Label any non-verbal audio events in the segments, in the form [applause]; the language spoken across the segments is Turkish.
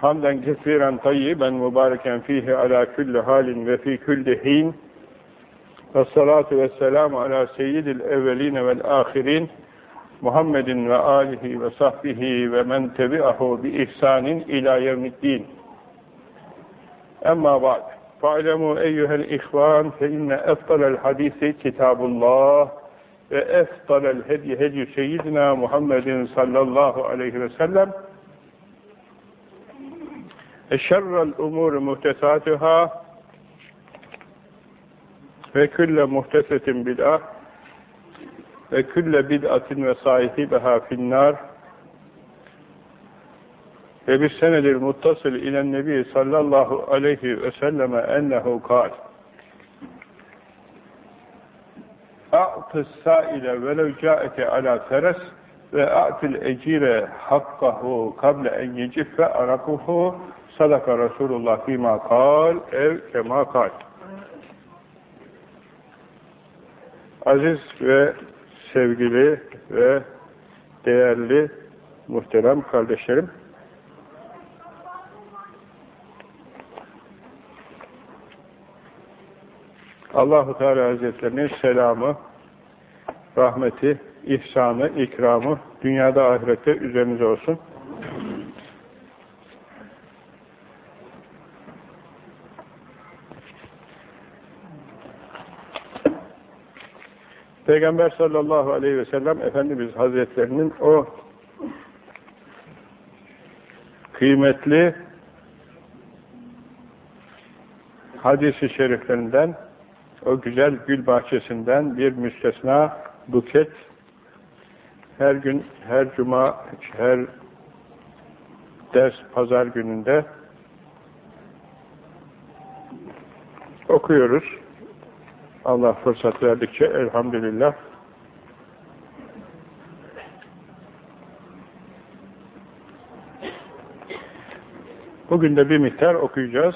hamden kesiren tayyiben mübareken fihi ala kulli halin ve fi kulli hin. Ve salatu ve selamu ala seyyidil evveline vel ahirin Muhammedin ve alihi ve sahbihi ve men tebi'ahu bi ihsanin ila yevmiddin. Emma ba'd. Fa'lemu eyyuhel ihvan fe inne eftalel hadisi kitabullah ve eftalel hedi hedi seyyidina Muhammedin sallallahu aleyhi ve sellem Eşşerrel umuru muhtesatuhâ ve külle muhtesetin bid'ah ve külle bid'atin ve sahibiha finnâr. Ve bis senedir muttasıl ilen nebi sallallahu aleyhi ve selleme ennehu kal a'tı sâile velev câete alâ teres ve a'til ecire hakkahu kable en yeciffe arakuhu sadaka Resulullah fîmâ kal ev kemâ kal aziz ve sevgili ve değerli muhterem kardeşlerim Allahu Teala Hazretlerinin selamı, rahmeti, ihsanı, ikramı dünyada ahirette üzerinize olsun. Peygamber sallallahu aleyhi ve sellem Efendimiz Hazretlerinin o kıymetli hadisi şeriflerinden o güzel gül bahçesinden bir müstesna buket her gün, her cuma, her ders pazar gününde okuyoruz. Allah fırsat verdikçe elhamdülillah. Bugün de bir miktar okuyacağız.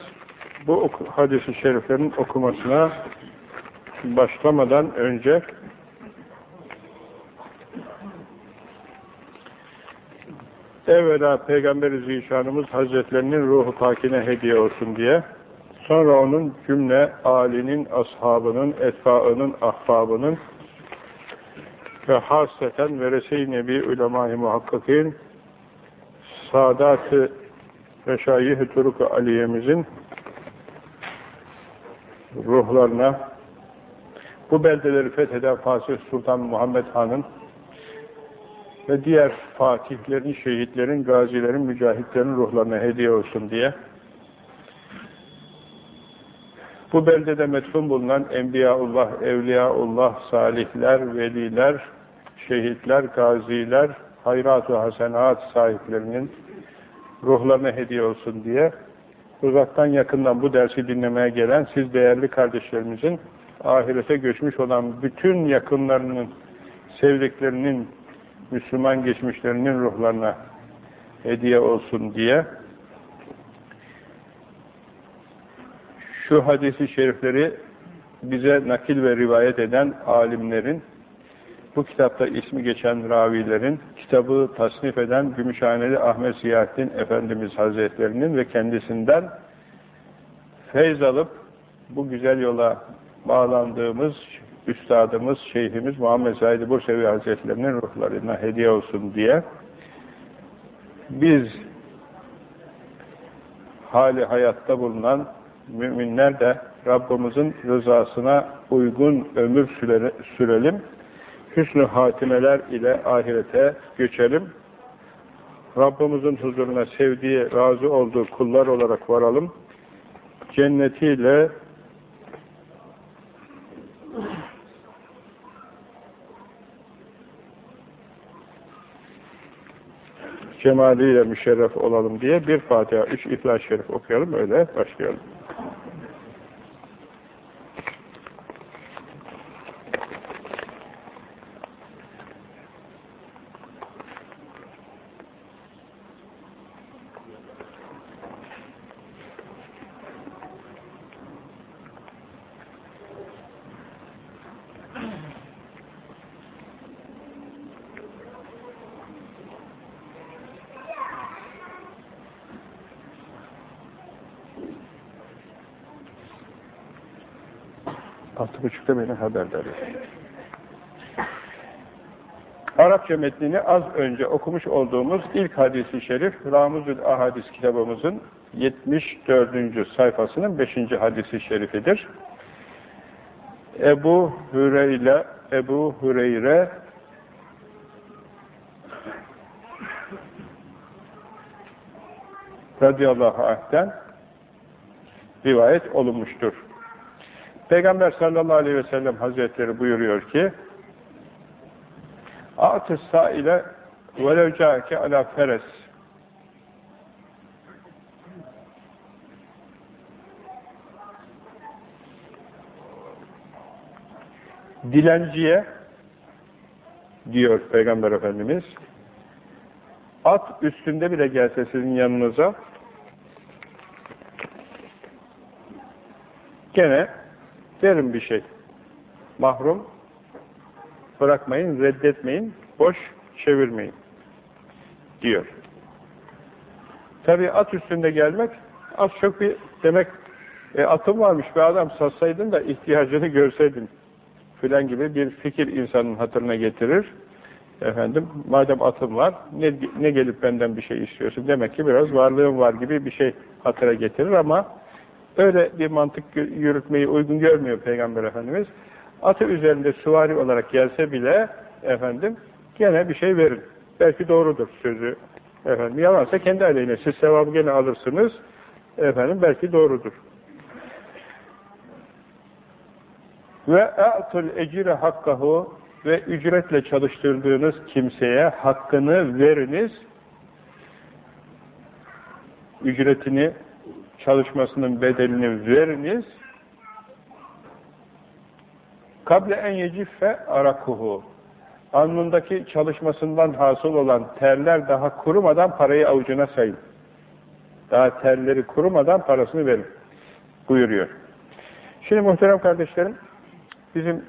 Bu hadis-i şeriflerin okumasına başlamadan önce evvela Peygamber-i Zişanımız Hazretlerinin ruhu pakine hediye olsun diye sonra onun cümle alinin, ashabının, etfaının, ahbabının ve hasreten verese-i nebi ulema-i muhakkakin sadat-ı meşayih-i turuk-u aliyemizin ruhlarına bu beldeleri fetheden Fatih Sultan Muhammed Han'ın ve diğer fatihlerin, şehitlerin, gazilerin, mücahitlerin ruhlarına hediye olsun diye bu beldede metfun bulunan Enbiyaullah, Evliyaullah, salihler, veliler, şehitler, gaziler, hayrat-ı hasenat sahiplerinin ruhlarına hediye olsun diye uzaktan yakından bu dersi dinlemeye gelen siz değerli kardeşlerimizin ahirete göçmüş olan bütün yakınlarının, sevdiklerinin, Müslüman geçmişlerinin ruhlarına hediye olsun diye şu hadisi şerifleri bize nakil ve rivayet eden alimlerin, bu kitapta ismi geçen ravilerin, kitabı tasnif eden Gümüşhaneli Ahmet Ziyahattin Efendimiz Hazretlerinin ve kendisinden feyz alıp bu güzel yola bağlandığımız üstadımız, şeyhimiz Muhammed Said Bursevi Hazretlerinin ruhlarına hediye olsun diye biz hali hayatta bulunan müminler de Rabbimizin rızasına uygun ömür sürelim. Hüsnü hatimeler ile ahirete göçelim. Rabbimizin huzuruna sevdiği, razı olduğu kullar olarak varalım. Cennetiyle cemaliyle müşerref olalım diye bir Fatiha, üç İhlas-ı Şerif okuyalım, öyle başlayalım. Beni haberdar edin. Arapça metnini az önce okumuş olduğumuz ilk hadisi şerif Ramuzül Ahadis kitabımızın 74. sayfasının 5. hadisi şerifidir. Ebu Hüreyre Ebu Hüreyre radıyallahu anh'ten rivayet olunmuştur. Peygamber sallallahu aleyhi ve sellem hazretleri buyuruyor ki Atı saile velev ca'ke ala feres. Dilenciye diyor Peygamber Efendimiz at üstünde bile gelse sizin yanınıza gene verin bir şey. Mahrum bırakmayın, reddetmeyin, boş çevirmeyin diyor. Tabi at üstünde gelmek az çok bir demek e, atım varmış bir adam satsaydın da ihtiyacını görseydin filan gibi bir fikir insanın hatırına getirir. Efendim, madem atım var, ne, ne gelip benden bir şey istiyorsun? Demek ki biraz varlığım var gibi bir şey hatıra getirir ama öyle bir mantık yürütmeyi uygun görmüyor Peygamber Efendimiz. Atı üzerinde süvari olarak gelse bile efendim gene bir şey verin. Belki doğrudur sözü. Efendim yalansa kendi aleyhine siz sevabı gene alırsınız. Efendim belki doğrudur. Ve a'tul ecire hakkahu ve ücretle çalıştırdığınız kimseye hakkını veriniz. Ücretini, çalışmasının bedelini veriniz. Kable en yeciffe arakuhu. Alnındaki çalışmasından hasıl olan terler daha kurumadan parayı avucuna sayın. Daha terleri kurumadan parasını verin. Buyuruyor. Şimdi muhterem kardeşlerim, bizim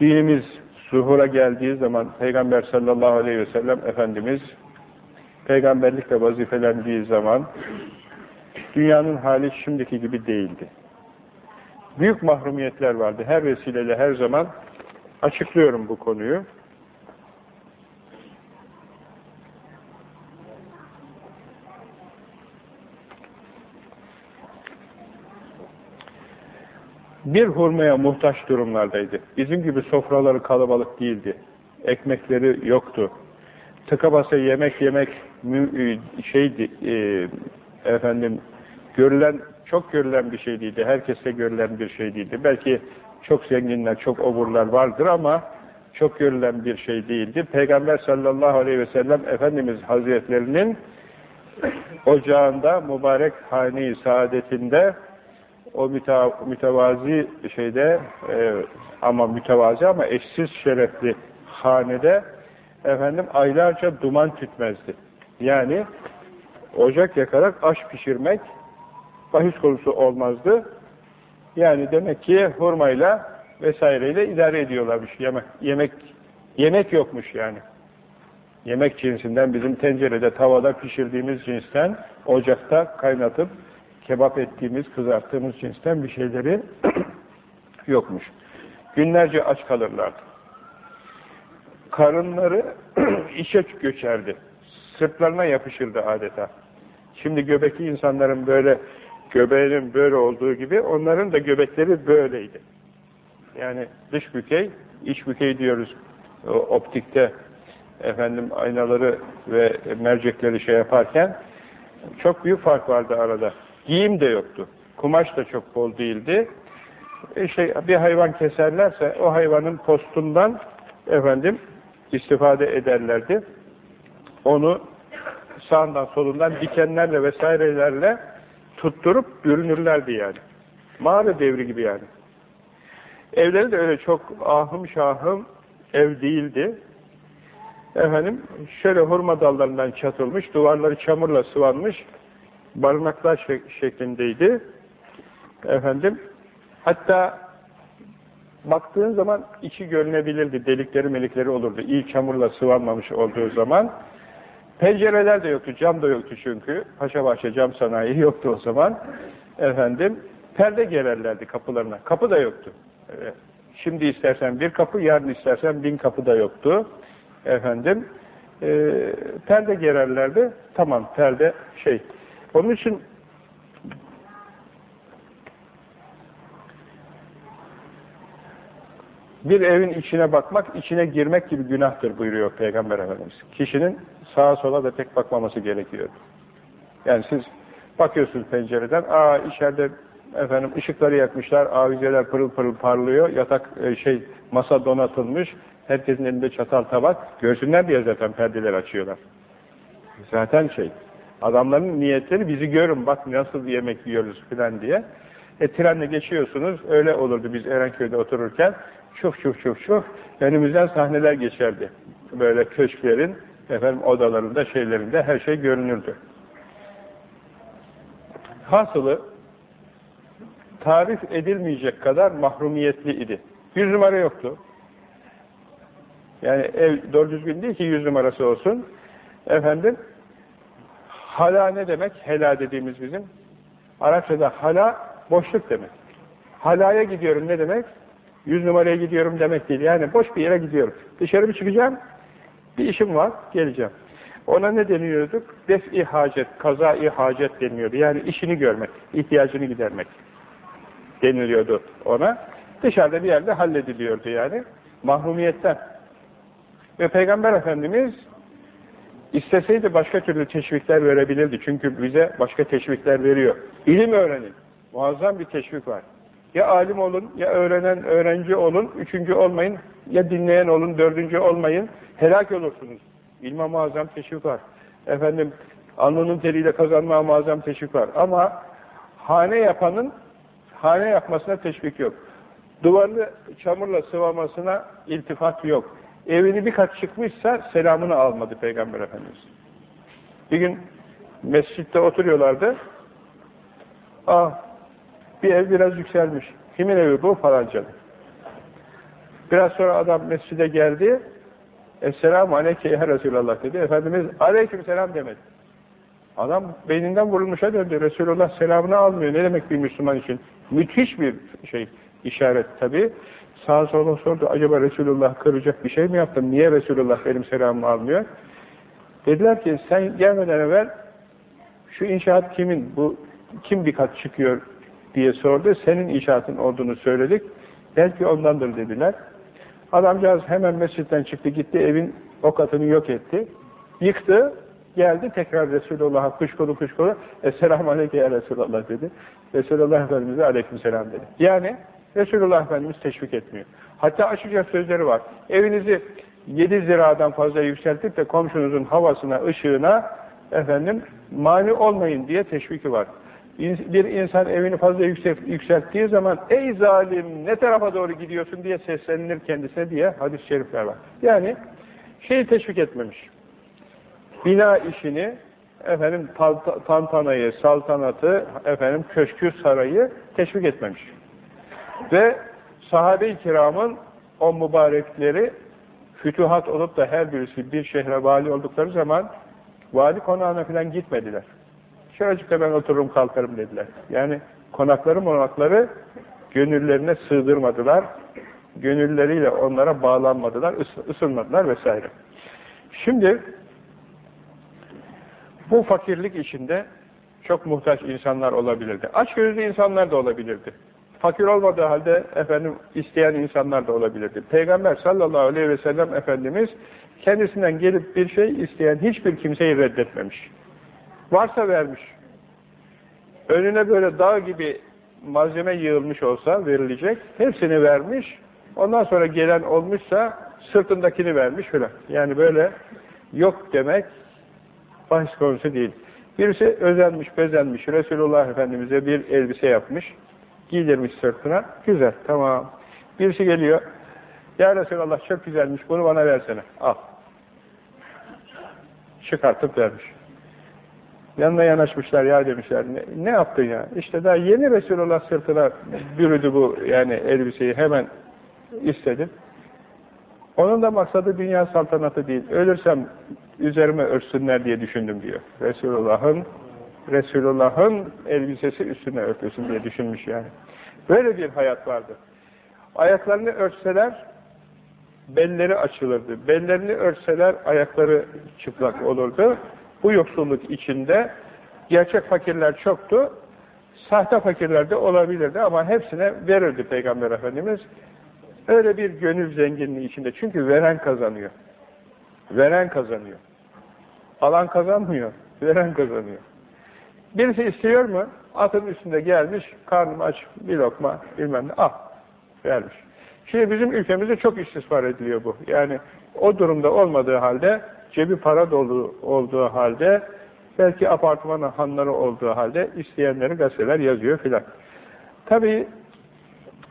dinimiz zuhura geldiği zaman Peygamber sallallahu aleyhi ve sellem Efendimiz peygamberlikle vazifelendiği zaman dünyanın hali şimdiki gibi değildi. Büyük mahrumiyetler vardı. Her vesileyle her zaman açıklıyorum bu konuyu. bir hurmaya muhtaç durumlardaydı. Bizim gibi sofraları kalabalık değildi. Ekmekleri yoktu. Tıka basa yemek yemek e, şeydi e, efendim görülen çok görülen bir şey değildi. Herkeste görülen bir şey değildi. Belki çok zenginler, çok oburlar vardır ama çok görülen bir şey değildi. Peygamber sallallahu aleyhi ve sellem Efendimiz Hazretlerinin ocağında, mübarek hane-i saadetinde o mütevazi şeyde e, ama mütevazi ama eşsiz şerefli hanede efendim aylarca duman tütmezdi. Yani ocak yakarak aş pişirmek bahis konusu olmazdı. Yani demek ki hurmayla vesaireyle idare ediyorlarmış. Yemek, yemek, yemek yokmuş yani. Yemek cinsinden bizim tencerede, tavada pişirdiğimiz cinsten ocakta kaynatıp kebap ettiğimiz, kızarttığımız cinsten bir şeyleri [clears throat] yokmuş. Günlerce aç kalırlardı. Karınları [clears throat] işe göçerdi. Sırtlarına yapışırdı adeta. Şimdi göbekli insanların böyle göbeğinin böyle olduğu gibi onların da göbekleri böyleydi. Yani dış bükey, iç bükey diyoruz optikte efendim aynaları ve mercekleri şey yaparken çok büyük fark vardı arada. Giyim de yoktu. Kumaş da çok bol değildi. İşte bir hayvan keserlerse o hayvanın postundan efendim istifade ederlerdi. Onu sağından solundan dikenlerle vesairelerle tutturup bürünürlerdi yani. Mağara devri gibi yani. Evleri de öyle çok ahım şahım ev değildi. Efendim şöyle hurma dallarından çatılmış, duvarları çamurla sıvanmış, barınaklar şeklindeydi. Efendim, hatta baktığın zaman içi görünebilirdi, delikleri melikleri olurdu. İyi çamurla sıvanmamış olduğu zaman. Pencereler de yoktu, cam da yoktu çünkü. Paşa bahçe cam sanayi [laughs] yoktu o zaman. Efendim, Perde gererlerdi kapılarına. Kapı da yoktu. Şimdi istersen bir kapı, yarın istersen bin kapı da yoktu. Efendim, e, perde gererlerdi. Tamam, perde şey. Onun için bir evin içine bakmak, içine girmek gibi günahtır buyuruyor Peygamber Efendimiz. Kişinin sağa sola da tek bakmaması gerekiyor. Yani siz bakıyorsunuz pencereden, aa içeride efendim ışıkları yakmışlar, avizeler pırıl pırıl parlıyor, yatak e, şey masa donatılmış, herkesin elinde çatal tabak, görsünler diye zaten perdeler açıyorlar. Zaten şey, adamların niyetleri bizi görün, bak nasıl yemek yiyoruz filan diye. E trenle geçiyorsunuz, öyle olurdu biz Erenköy'de otururken, çuf çuf çuf çuf, önümüzden sahneler geçerdi. Böyle köşklerin, efendim odalarında, şeylerinde her şey görünürdü. Hasılı, tarif edilmeyecek kadar mahrumiyetli idi. Yüz numara yoktu. Yani ev doğru düzgün değil ki yüz numarası olsun. Efendim, hala ne demek? Hela dediğimiz bizim. Arapçada hala boşluk demek. Halaya gidiyorum ne demek? Yüz numaraya gidiyorum demek değil. Yani boş bir yere gidiyorum. Dışarı bir çıkacağım, bir işim var, geleceğim. Ona ne deniyorduk? Def-i hacet, kaza-i hacet deniyordu. Yani işini görmek, ihtiyacını gidermek deniliyordu ona. Dışarıda bir yerde hallediliyordu yani. Mahrumiyetten. Ve Peygamber Efendimiz isteseydi başka türlü teşvikler verebilirdi. Çünkü bize başka teşvikler veriyor. İlim öğrenin. Muazzam bir teşvik var. Ya alim olun, ya öğrenen öğrenci olun, üçüncü olmayın, ya dinleyen olun, dördüncü olmayın, helak olursunuz. İlme muazzam teşvik var. Efendim, alnının teriyle kazanmaya muazzam teşvik var. Ama hane yapanın hane yapmasına teşvik yok. Duvarlı çamurla sıvamasına iltifat yok. Evini bir kat çıkmışsa selamını almadı Peygamber Efendimiz. Bir gün mescitte oturuyorlardı. Ah, bir ev biraz yükselmiş. Kimin evi bu? Falancanın. Biraz sonra adam mescide geldi. Esselamu aleyke ya Resulallah dedi. Efendimiz aleyküm selam demedi. Adam beyninden vurulmuşa döndü. Resulullah selamını almıyor. Ne demek bir Müslüman için? Müthiş bir şey, işaret tabi. Sağa sola sordu. Acaba Resulullah kıracak bir şey mi yaptım? Niye Resulullah benim selamımı almıyor? Dediler ki sen gelmeden evvel şu inşaat kimin? Bu kim bir kat çıkıyor diye sordu. Senin inşaatın olduğunu söyledik. Belki ondandır dediler. Adamcağız hemen mescitten çıktı gitti evin o katını yok etti. Yıktı. Geldi tekrar Resulullah'a kuşkulu kuşkulu Esselamu Aleyke ya Resulallah dedi. Resulullah Efendimiz'e Aleyküm Selam dedi. Yani Resulullah Efendimiz teşvik etmiyor. Hatta açıkça sözleri var. Evinizi yedi ziradan fazla yükseltip de komşunuzun havasına, ışığına efendim mani olmayın diye teşviki var. Bir insan evini fazla yükselttiği zaman ey zalim ne tarafa doğru gidiyorsun diye seslenilir kendisine diye hadis-i şerifler var. Yani şeyi teşvik etmemiş. Bina işini efendim tantanayı, saltanatı, efendim köşkü sarayı teşvik etmemiş. Ve sahabe-i kiramın o mübarekleri fütuhat olup da her birisi bir şehre vali oldukları zaman vali konağına falan gitmediler. Şuracıkta ben otururum kalkarım dediler. Yani konakları monakları gönüllerine sığdırmadılar. Gönülleriyle onlara bağlanmadılar, ısınmadılar vesaire. Şimdi bu fakirlik içinde çok muhtaç insanlar olabilirdi. Aç gözlü insanlar da olabilirdi. Fakir olmadığı halde efendim isteyen insanlar da olabilirdi. Peygamber sallallahu aleyhi ve sellem Efendimiz kendisinden gelip bir şey isteyen hiçbir kimseyi reddetmemiş. Varsa vermiş. Önüne böyle dağ gibi malzeme yığılmış olsa verilecek, hepsini vermiş. Ondan sonra gelen olmuşsa sırtındakini vermiş filan. Yani böyle yok demek bahis konusu değil. Birisi özenmiş, bezenmiş, Resulullah Efendimiz'e bir elbise yapmış, giydirmiş sırtına, güzel, tamam. Birisi geliyor, ya Resulallah çok güzelmiş, bunu bana versene, al. Çıkartıp vermiş. Yanına yanaşmışlar, ya demişler, ne, ne yaptın ya? İşte daha yeni Resulullah sırtına bürüdü bu yani elbiseyi, hemen istedim. Onun da maksadı dünya saltanatı değil. Ölürsem üzerime örtsünler diye düşündüm diyor. Resulullah'ın Resulullah'ın elbisesi üstüne örtülsün diye düşünmüş yani. Böyle bir hayat vardı. Ayaklarını örtseler belleri açılırdı. Bellerini örtseler ayakları çıplak olurdu. Bu yoksulluk içinde gerçek fakirler çoktu. Sahte fakirler de olabilirdi ama hepsine verirdi Peygamber Efendimiz. Öyle bir gönül zenginliği içinde. Çünkü veren kazanıyor. Veren kazanıyor. Alan kazanmıyor. Veren kazanıyor. Birisi istiyor mu? Atın üstünde gelmiş, karnım aç, bir lokma, bilmem ne, al. Vermiş. Şimdi bizim ülkemizde çok istismar ediliyor bu. Yani o durumda olmadığı halde, cebi para dolu olduğu halde, belki apartman hanları olduğu halde isteyenleri gazeteler yazıyor filan. Tabii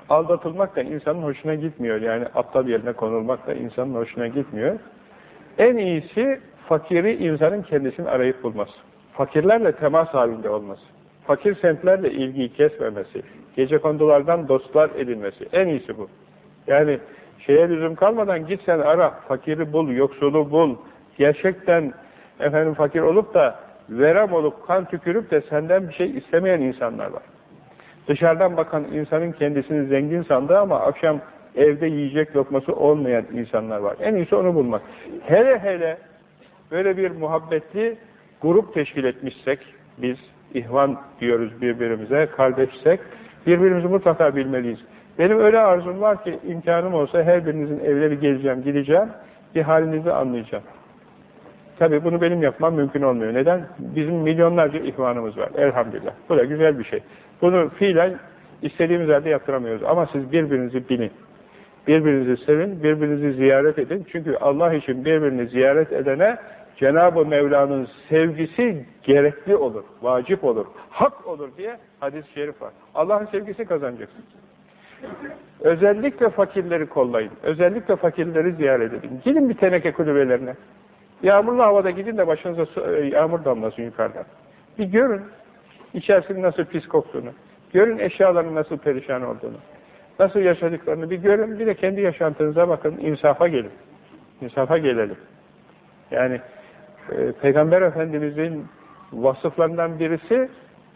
aldatılmak da insanın hoşuna gitmiyor. Yani aptal yerine konulmak da insanın hoşuna gitmiyor. En iyisi fakiri insanın kendisini arayıp bulması. Fakirlerle temas halinde olması. Fakir semtlerle ilgiyi kesmemesi. Gece kondulardan dostlar edinmesi. En iyisi bu. Yani şeye lüzum kalmadan git sen ara, fakiri bul, yoksulu bul. Gerçekten efendim fakir olup da verem olup kan tükürüp de senden bir şey istemeyen insanlar var. Dışarıdan bakan insanın kendisini zengin sandığı ama akşam evde yiyecek lokması olmayan insanlar var. En iyisi onu bulmak. Hele hele böyle bir muhabbetli grup teşkil etmişsek, biz ihvan diyoruz birbirimize, kardeşsek, birbirimizi mutlaka bilmeliyiz. Benim öyle arzum var ki imkanım olsa her birinizin evleri geleceğim, gideceğim, bir halinizi anlayacağım. Tabi bunu benim yapmam mümkün olmuyor. Neden? Bizim milyonlarca ihvanımız var. Elhamdülillah. Bu da güzel bir şey. Bunu fiilen istediğimiz yerde yaptıramıyoruz. Ama siz birbirinizi bilin. Birbirinizi sevin, birbirinizi ziyaret edin. Çünkü Allah için birbirini ziyaret edene Cenab-ı Mevla'nın sevgisi gerekli olur, vacip olur, hak olur diye hadis-i şerif var. Allah'ın sevgisi kazanacaksın. Özellikle fakirleri kollayın. Özellikle fakirleri ziyaret edin. Gidin bir teneke kulübelerine. Yağmurlu havada gidin de başınıza e, yağmur damlasın yukarıdan. Bir görün içerisinin nasıl pis koktuğunu. Görün eşyaların nasıl perişan olduğunu. Nasıl yaşadıklarını bir görün. Bir de kendi yaşantınıza bakın. insafa gelin. İnsafa gelelim. Yani e, Peygamber Efendimizin vasıflarından birisi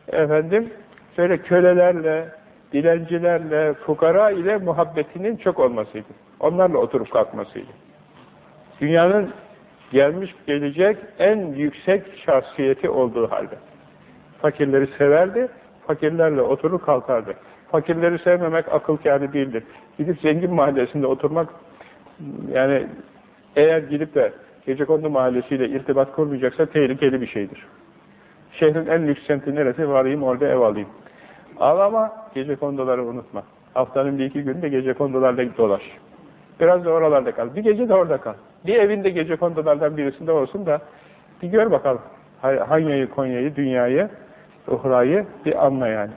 efendim şöyle kölelerle, dilencilerle, fukara ile muhabbetinin çok olmasıydı. Onlarla oturup kalkmasıydı. Dünyanın gelmiş gelecek en yüksek şahsiyeti olduğu halde. Fakirleri severdi, fakirlerle oturup kalkardı. Fakirleri sevmemek akıl kârı değildir. Gidip zengin mahallesinde oturmak, yani eğer gidip de Gecekondu mahallesiyle irtibat kurmayacaksa tehlikeli bir şeydir. Şehrin en lüks semti neresi? Varayım orada ev alayım. Al ama gecekonduları unutma. Haftanın bir iki günde gecekondularla dolaş. Biraz da oralarda kal. Bir gece de orada kal. Bir evinde gecekondulardan birisinde olsun da bir gör bakalım. Hanya'yı, Konya'yı, dünyayı, uhrayı bir anla yani.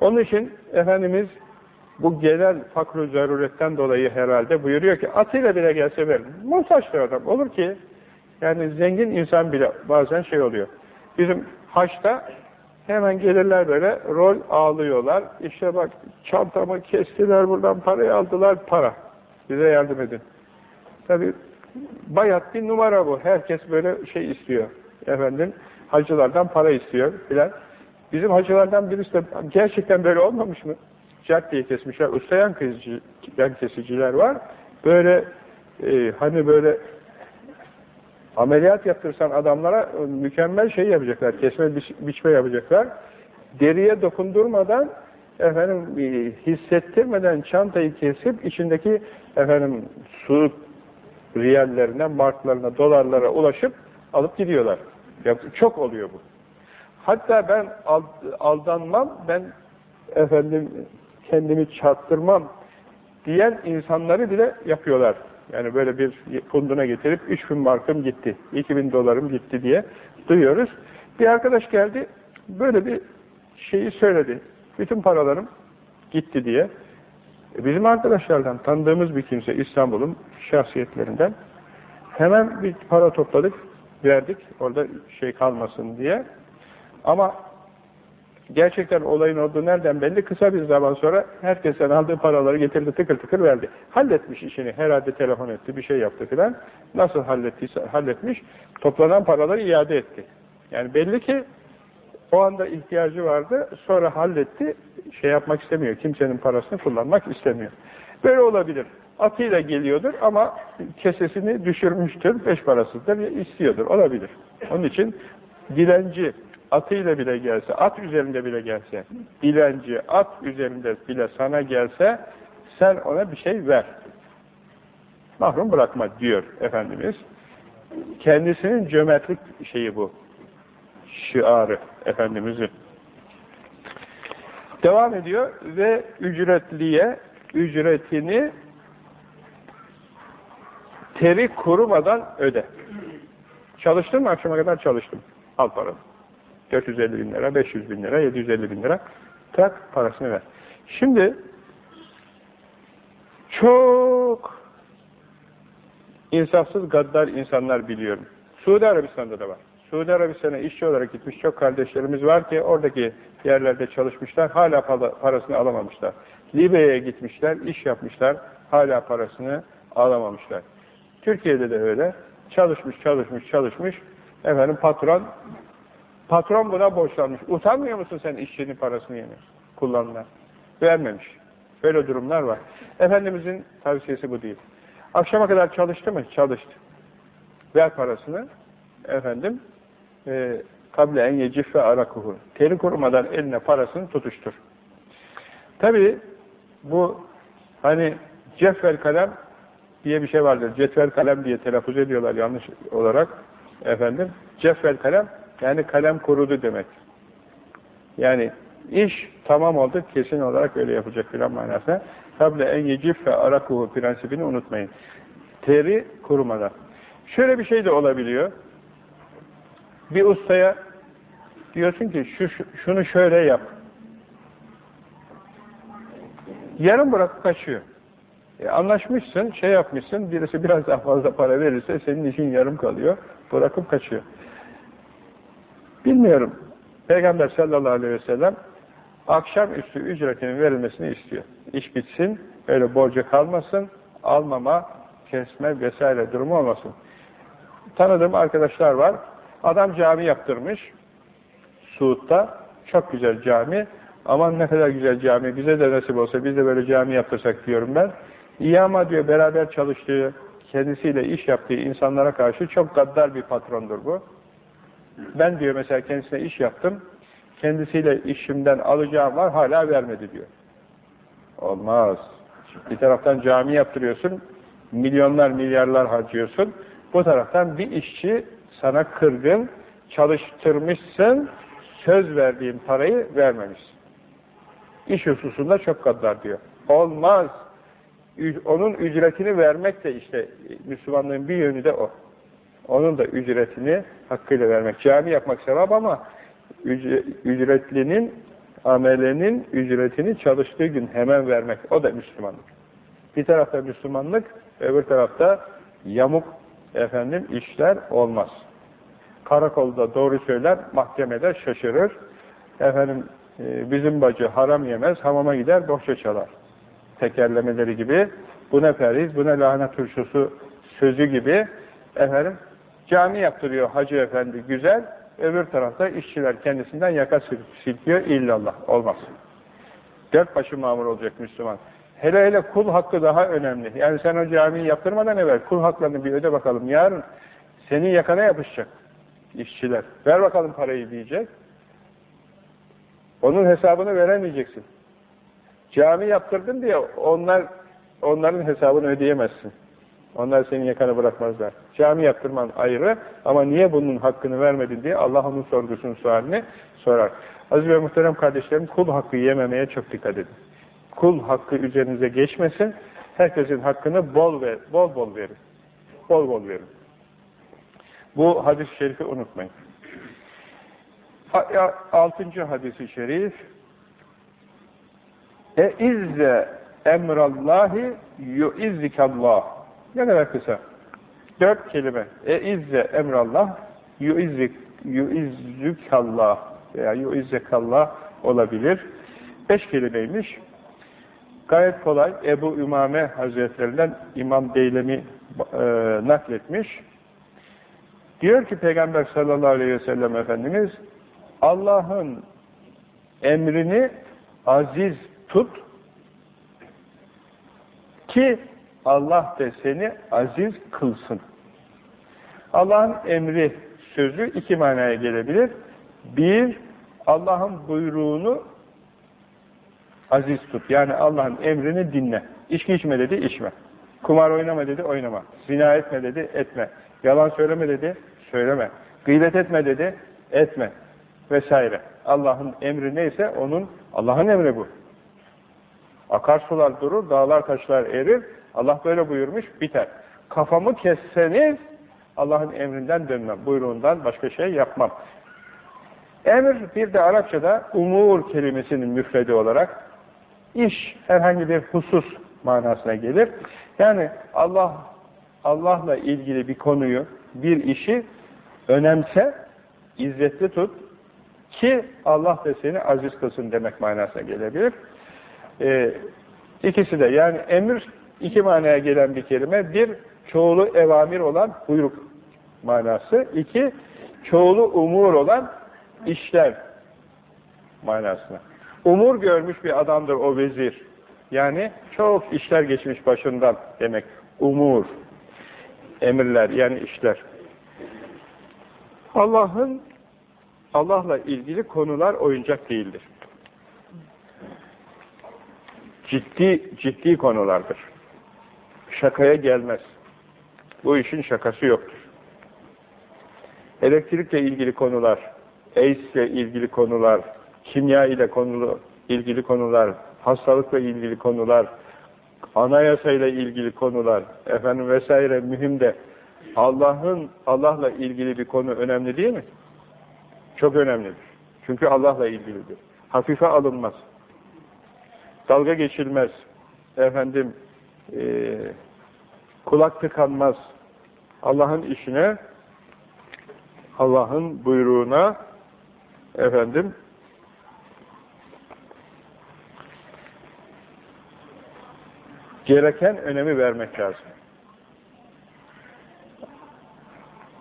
Onun için Efendimiz bu genel fakr zaruretten dolayı herhalde buyuruyor ki atıyla bile gelse verin. Muhtaç bir adam. Olur ki yani zengin insan bile bazen şey oluyor. Bizim haçta hemen gelirler böyle rol ağlıyorlar. İşte bak çantamı kestiler buradan parayı aldılar para. Bize yardım edin. Tabi bayat bir numara bu. Herkes böyle şey istiyor. Efendim hacılardan para istiyor filan. Bizim hacılardan birisi de gerçekten böyle olmamış mı? Cak diye kesmişler. Usta yan, kesici, yan kesiciler var. Böyle e, hani böyle ameliyat yaptırsan adamlara e, mükemmel şey yapacaklar. Kesme biç, biçme yapacaklar. Deriye dokundurmadan efendim e, hissettirmeden çantayı kesip içindeki efendim su riyallerine, marklarına, dolarlara ulaşıp alıp gidiyorlar. Çok oluyor bu. Hatta ben aldanmam, ben efendim kendimi çarptırmam diyen insanları bile yapıyorlar. Yani böyle bir funduna getirip 3000 markım gitti, 2000 dolarım gitti diye duyuyoruz. Bir arkadaş geldi, böyle bir şeyi söyledi. Bütün paralarım gitti diye. Bizim arkadaşlardan tanıdığımız bir kimse İstanbul'un şahsiyetlerinden hemen bir para topladık, verdik orada şey kalmasın diye. Ama Gerçekten olayın olduğu nereden belli? Kısa bir zaman sonra herkesten aldığı paraları getirdi tıkır tıkır verdi. Halletmiş işini. Herhalde telefon etti, bir şey yaptı filan. Nasıl hallettiyse halletmiş. Toplanan paraları iade etti. Yani belli ki o anda ihtiyacı vardı, sonra halletti, şey yapmak istemiyor, kimsenin parasını kullanmak istemiyor. Böyle olabilir. Atıyla geliyordur ama kesesini düşürmüştür, beş parasıdır, istiyordur, olabilir. Onun için dilenci atıyla bile gelse, at üzerinde bile gelse, dilenci at üzerinde bile sana gelse, sen ona bir şey ver. Mahrum bırakma diyor Efendimiz. Kendisinin cömertlik şeyi bu. Şiarı Efendimizin. Devam ediyor ve ücretliye ücretini teri kurumadan öde. Çalıştın mı? Akşama kadar çalıştım. Al paranı. 450 bin lira, 500 bin lira, 750 bin lira. Tak parasını ver. Şimdi çok insafsız gaddar insanlar biliyorum. Suudi Arabistan'da da var. Suudi Arabistan'a işçi olarak gitmiş çok kardeşlerimiz var ki oradaki yerlerde çalışmışlar, hala parasını alamamışlar. Libya'ya gitmişler, iş yapmışlar, hala parasını alamamışlar. Türkiye'de de öyle. Çalışmış, çalışmış, çalışmış. Efendim patron patron buna borçlanmış. Utanmıyor musun sen işçinin parasını yemeye? Kullanma. Vermemiş. Böyle durumlar var. Efendimizin tavsiyesi bu değil. Akşama kadar çalıştı mı? Çalıştı. Ver parasını. Efendim e, kable en yecif ve arakuhu. Teri kurumadan eline parasını tutuştur. Tabi bu hani cefvel kalem diye bir şey vardır. Cetvel kalem diye telaffuz ediyorlar yanlış olarak. Efendim cefvel kalem yani kalem kurudu demek. Yani iş tamam oldu kesin olarak öyle yapacak filan manasına. Kable en yecif ve arakuhu prensibini unutmayın. Teri kurumadan. Şöyle bir şey de olabiliyor. Bir ustaya diyorsun ki şu, şunu şöyle yap. Yarım bırakıp kaçıyor. E anlaşmışsın, şey yapmışsın, birisi biraz daha fazla para verirse senin işin yarım kalıyor, bırakıp kaçıyor. Bilmiyorum. Peygamber sallallahu aleyhi ve sellem akşamüstü ücretinin verilmesini istiyor. İş bitsin, öyle borca kalmasın, almama, kesme vesaire durumu olmasın. Tanıdığım arkadaşlar var, Adam cami yaptırmış Suud'da. Çok güzel cami. Aman ne kadar güzel cami. Bize de nasip olsa biz de böyle cami yaptırsak diyorum ben. İyi ama diyor beraber çalıştığı, kendisiyle iş yaptığı insanlara karşı çok gaddar bir patrondur bu. Ben diyor mesela kendisine iş yaptım. Kendisiyle işimden alacağım var hala vermedi diyor. Olmaz. Bir taraftan cami yaptırıyorsun. Milyonlar milyarlar harcıyorsun. Bu taraftan bir işçi sana kırgın, çalıştırmışsın, söz verdiğin parayı vermemişsin. İş hususunda çok gaddar diyor. Olmaz. Onun ücretini vermek de işte Müslümanlığın bir yönü de o. Onun da ücretini hakkıyla vermek. Cami yapmak sevap ama ücretlinin, amelinin ücretini çalıştığı gün hemen vermek. O da Müslümanlık. Bir tarafta Müslümanlık, öbür tarafta yamuk efendim işler olmaz. Karakolda doğru söyler, mahkemede şaşırır. Efendim e, bizim bacı haram yemez, hamama gider, bohça çalar. Tekerlemeleri gibi, bu ne feriz, bu ne lahana turşusu sözü gibi efendim cami yaptırıyor hacı efendi güzel, öbür tarafta işçiler kendisinden yaka silkiyor, illallah. Olmaz. Dört başı mamur olacak Müslüman. Hele hele kul hakkı daha önemli. Yani sen o camiyi yaptırmadan evvel kul haklarını bir öde bakalım. Yarın senin yakana yapışacak işçiler. Ver bakalım parayı diyecek. Onun hesabını veremeyeceksin. Cami yaptırdın diye onlar onların hesabını ödeyemezsin. Onlar senin yakanı bırakmazlar. Cami yaptırman ayrı ama niye bunun hakkını vermedin diye Allah onun sorgusunu sualini sorar. Aziz ve muhterem kardeşlerim kul hakkı yememeye çok dikkat edin. Kul hakkı üzerinize geçmesin. Herkesin hakkını bol ver, bol bol verin. Bol bol verin. Bu hadis-i şerifi unutmayın. Altıncı hadis-i şerif E izze emrallahi yuizzikallah Ne kadar kısa. Dört kelime. E izze emrallah yuizzik yuizzikallah veya yuizzikallah olabilir. Beş kelimeymiş. Gayet kolay. Ebu Ümame Hazretlerinden İmam Deylemi e, nakletmiş. Diyor ki Peygamber sallallahu aleyhi ve sellem Efendimiz, Allah'ın emrini aziz tut ki Allah da seni aziz kılsın. Allah'ın emri sözü iki manaya gelebilir. Bir, Allah'ın buyruğunu aziz tut. Yani Allah'ın emrini dinle. İçki içme dedi, içme. Kumar oynama dedi, oynama. Zina etme dedi, etme. Yalan söyleme dedi, söyleme. Gıybet etme dedi, etme. Vesaire. Allah'ın emri neyse onun, Allah'ın emri bu. Akarsular durur, dağlar taşlar erir. Allah böyle buyurmuş, biter. Kafamı kesseniz Allah'ın emrinden dönmem, buyruğundan başka şey yapmam. Emir bir de Arapçada umur kelimesinin müfredi olarak iş, herhangi bir husus manasına gelir. Yani Allah Allah'la ilgili bir konuyu, bir işi önemse, izzetli tut ki Allah da seni aziz kılsın demek manasına gelebilir. Ee, ikisi de yani emir iki manaya gelen bir kelime. Bir, çoğulu evamir olan buyruk manası. İki, çoğulu umur olan işler manasına. Umur görmüş bir adamdır o vezir. Yani çok işler geçmiş başından demek. Umur. Emirler yani işler. Allah'ın Allah'la ilgili konular oyuncak değildir. Ciddi ciddi konulardır. Şakaya gelmez. Bu işin şakası yoktur. Elektrikle ilgili konular, AIDS ile ilgili konular, kimya ile konulu, ilgili konular, hastalıkla ilgili konular, anayasayla ilgili konular, efendim vesaire mühim de Allah'ın Allah'la ilgili bir konu önemli değil mi? Çok önemlidir. Çünkü Allah'la ilgilidir. Hafife alınmaz. Dalga geçilmez. Efendim e, kulak tıkanmaz. Allah'ın işine Allah'ın buyruğuna efendim gereken önemi vermek lazım.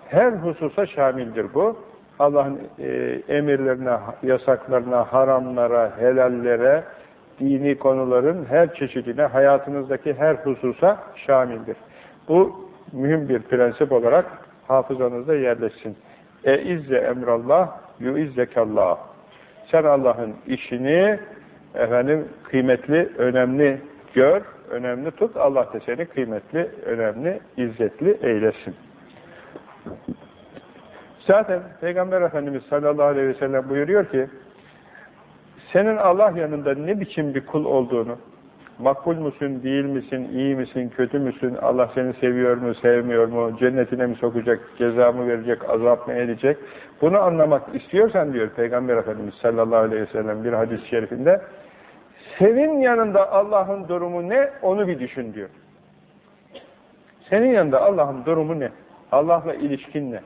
Her hususa şamildir bu. Allah'ın e, emirlerine, yasaklarına, haramlara, helallere, dini konuların her çeşidine, hayatınızdaki her hususa şamildir. Bu mühim bir prensip olarak hafızanızda yerleşsin. E izze emrallah, yu izzekallah. Sen Allah'ın işini efendim kıymetli, önemli gör, önemli tut. Allah da seni kıymetli, önemli, izzetli eylesin. Zaten Peygamber Efendimiz sallallahu aleyhi ve sellem buyuruyor ki senin Allah yanında ne biçim bir kul olduğunu makbul musun, değil misin, iyi misin, kötü müsün, Allah seni seviyor mu, sevmiyor mu, cennetine mi sokacak, ceza mı verecek, azap mı edecek, bunu anlamak istiyorsan diyor Peygamber Efendimiz sallallahu aleyhi ve sellem bir hadis-i şerifinde, senin yanında Allah'ın durumu ne, onu bir düşün diyor. Senin yanında Allah'ın durumu ne? Allah'la ilişkin ne?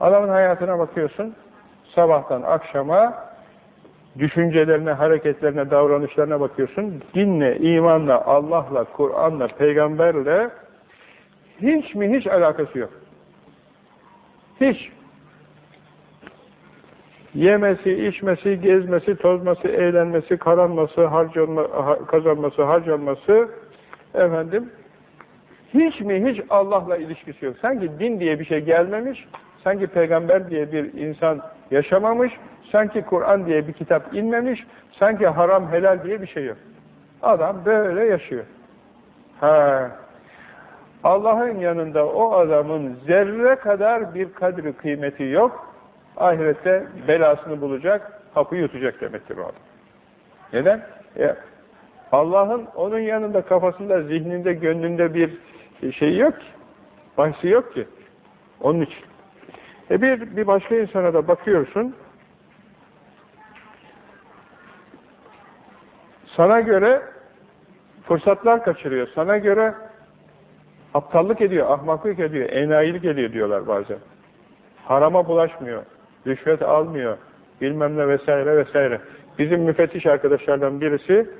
Adamın hayatına bakıyorsun, sabahtan akşama düşüncelerine, hareketlerine, davranışlarına bakıyorsun. Dinle, imanla, Allah'la, Kur'an'la, peygamberle hiç mi hiç alakası yok. Hiç. Yemesi, içmesi, gezmesi, tozması, eğlenmesi, karanması, harcanma, kazanması, harcanması efendim hiç mi hiç Allah'la ilişkisi yok. Sanki din diye bir şey gelmemiş, sanki peygamber diye bir insan yaşamamış, Sanki Kur'an diye bir kitap inmemiş, sanki haram helal diye bir şey yok. Adam böyle yaşıyor. Ha. Allah'ın yanında o adamın zerre kadar bir kadri kıymeti yok. Ahirette belasını bulacak, hapı yutacak demektir o adam. Neden? E, Allah'ın onun yanında kafasında, zihninde, gönlünde bir şey yok ki. Bahsi yok ki. Onun için. E bir, bir başka insana da bakıyorsun, Sana göre fırsatlar kaçırıyor. Sana göre aptallık ediyor, ahmaklık ediyor, enayilik ediyor diyorlar bazen. Harama bulaşmıyor, rüşvet almıyor, bilmem ne vesaire vesaire. Bizim müfettiş arkadaşlardan birisi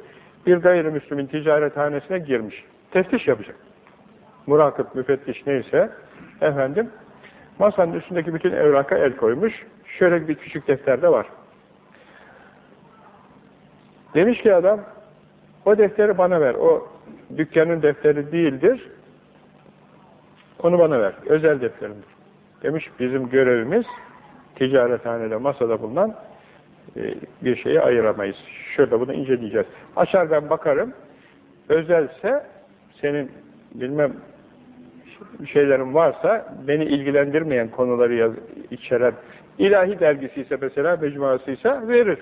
bir gayrimüslimin ticarethanesine girmiş. Teftiş yapacak. Murakip, müfettiş neyse efendim Masanın üstündeki bütün evraka el koymuş. Şöyle bir küçük defterde var. Demiş ki adam, o defteri bana ver. O dükkanın defteri değildir. Onu bana ver. Özel defterimdir. Demiş bizim görevimiz ticarethanede masada bulunan e, bir şeyi ayıramayız. Şöyle bunu inceleyeceğiz. Açar ben bakarım. Özelse senin bilmem şeylerin varsa beni ilgilendirmeyen konuları yaz, içeren ilahi dergisi ise mesela mecmuası ise verir.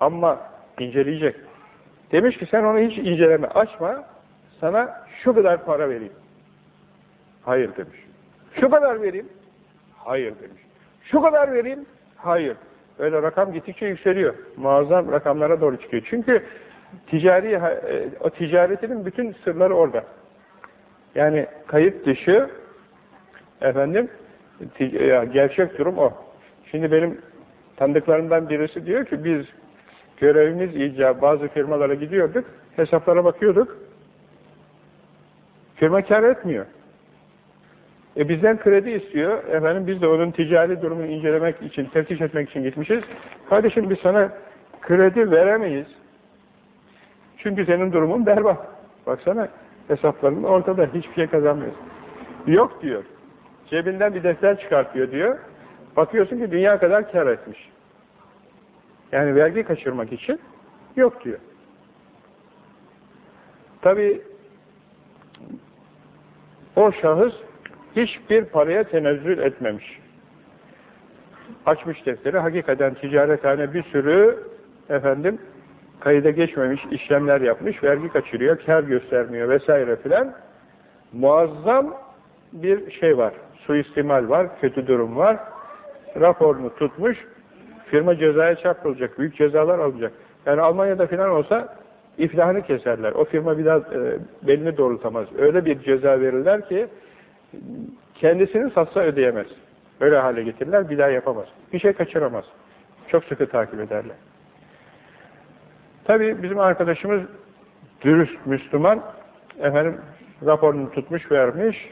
Ama inceleyecek. Demiş ki sen onu hiç inceleme açma sana şu kadar para vereyim. Hayır demiş. Şu kadar vereyim. Hayır demiş. Şu kadar vereyim. Hayır. Öyle rakam gittikçe yükseliyor. Muazzam rakamlara doğru çıkıyor. Çünkü ticari e, o ticaretinin bütün sırları orada. Yani kayıt dışı efendim gerçek durum o. Şimdi benim tanıdıklarımdan birisi diyor ki biz görevimiz icabı bazı firmalara gidiyorduk, hesaplara bakıyorduk. Firma kar etmiyor. E bizden kredi istiyor. Efendim biz de onun ticari durumunu incelemek için, teftiş etmek için gitmişiz. Kardeşim biz sana kredi veremeyiz. Çünkü senin durumun berbat. Baksana hesapların ortada. Hiçbir şey kazanmıyorsun. Yok diyor. Cebinden bir defter çıkartıyor diyor. Bakıyorsun ki dünya kadar kar etmiş. Yani vergi kaçırmak için yok diyor. Tabi o şahıs hiçbir paraya tenezzül etmemiş. Açmış defteri, hakikaten ticarethane bir sürü efendim kayıda geçmemiş işlemler yapmış, vergi kaçırıyor, kar göstermiyor vesaire filan. Muazzam bir şey var, suistimal var, kötü durum var. Raporunu tutmuş, firma cezaya çarpılacak, büyük cezalar alacak. Yani Almanya'da filan olsa iflahını keserler. O firma biraz e, belini doğrultamaz. Öyle bir ceza verirler ki kendisini satsa ödeyemez. Öyle hale getirirler, bir daha yapamaz. Bir şey kaçıramaz. Çok sıkı takip ederler. Tabii bizim arkadaşımız dürüst Müslüman, efendim raporunu tutmuş vermiş,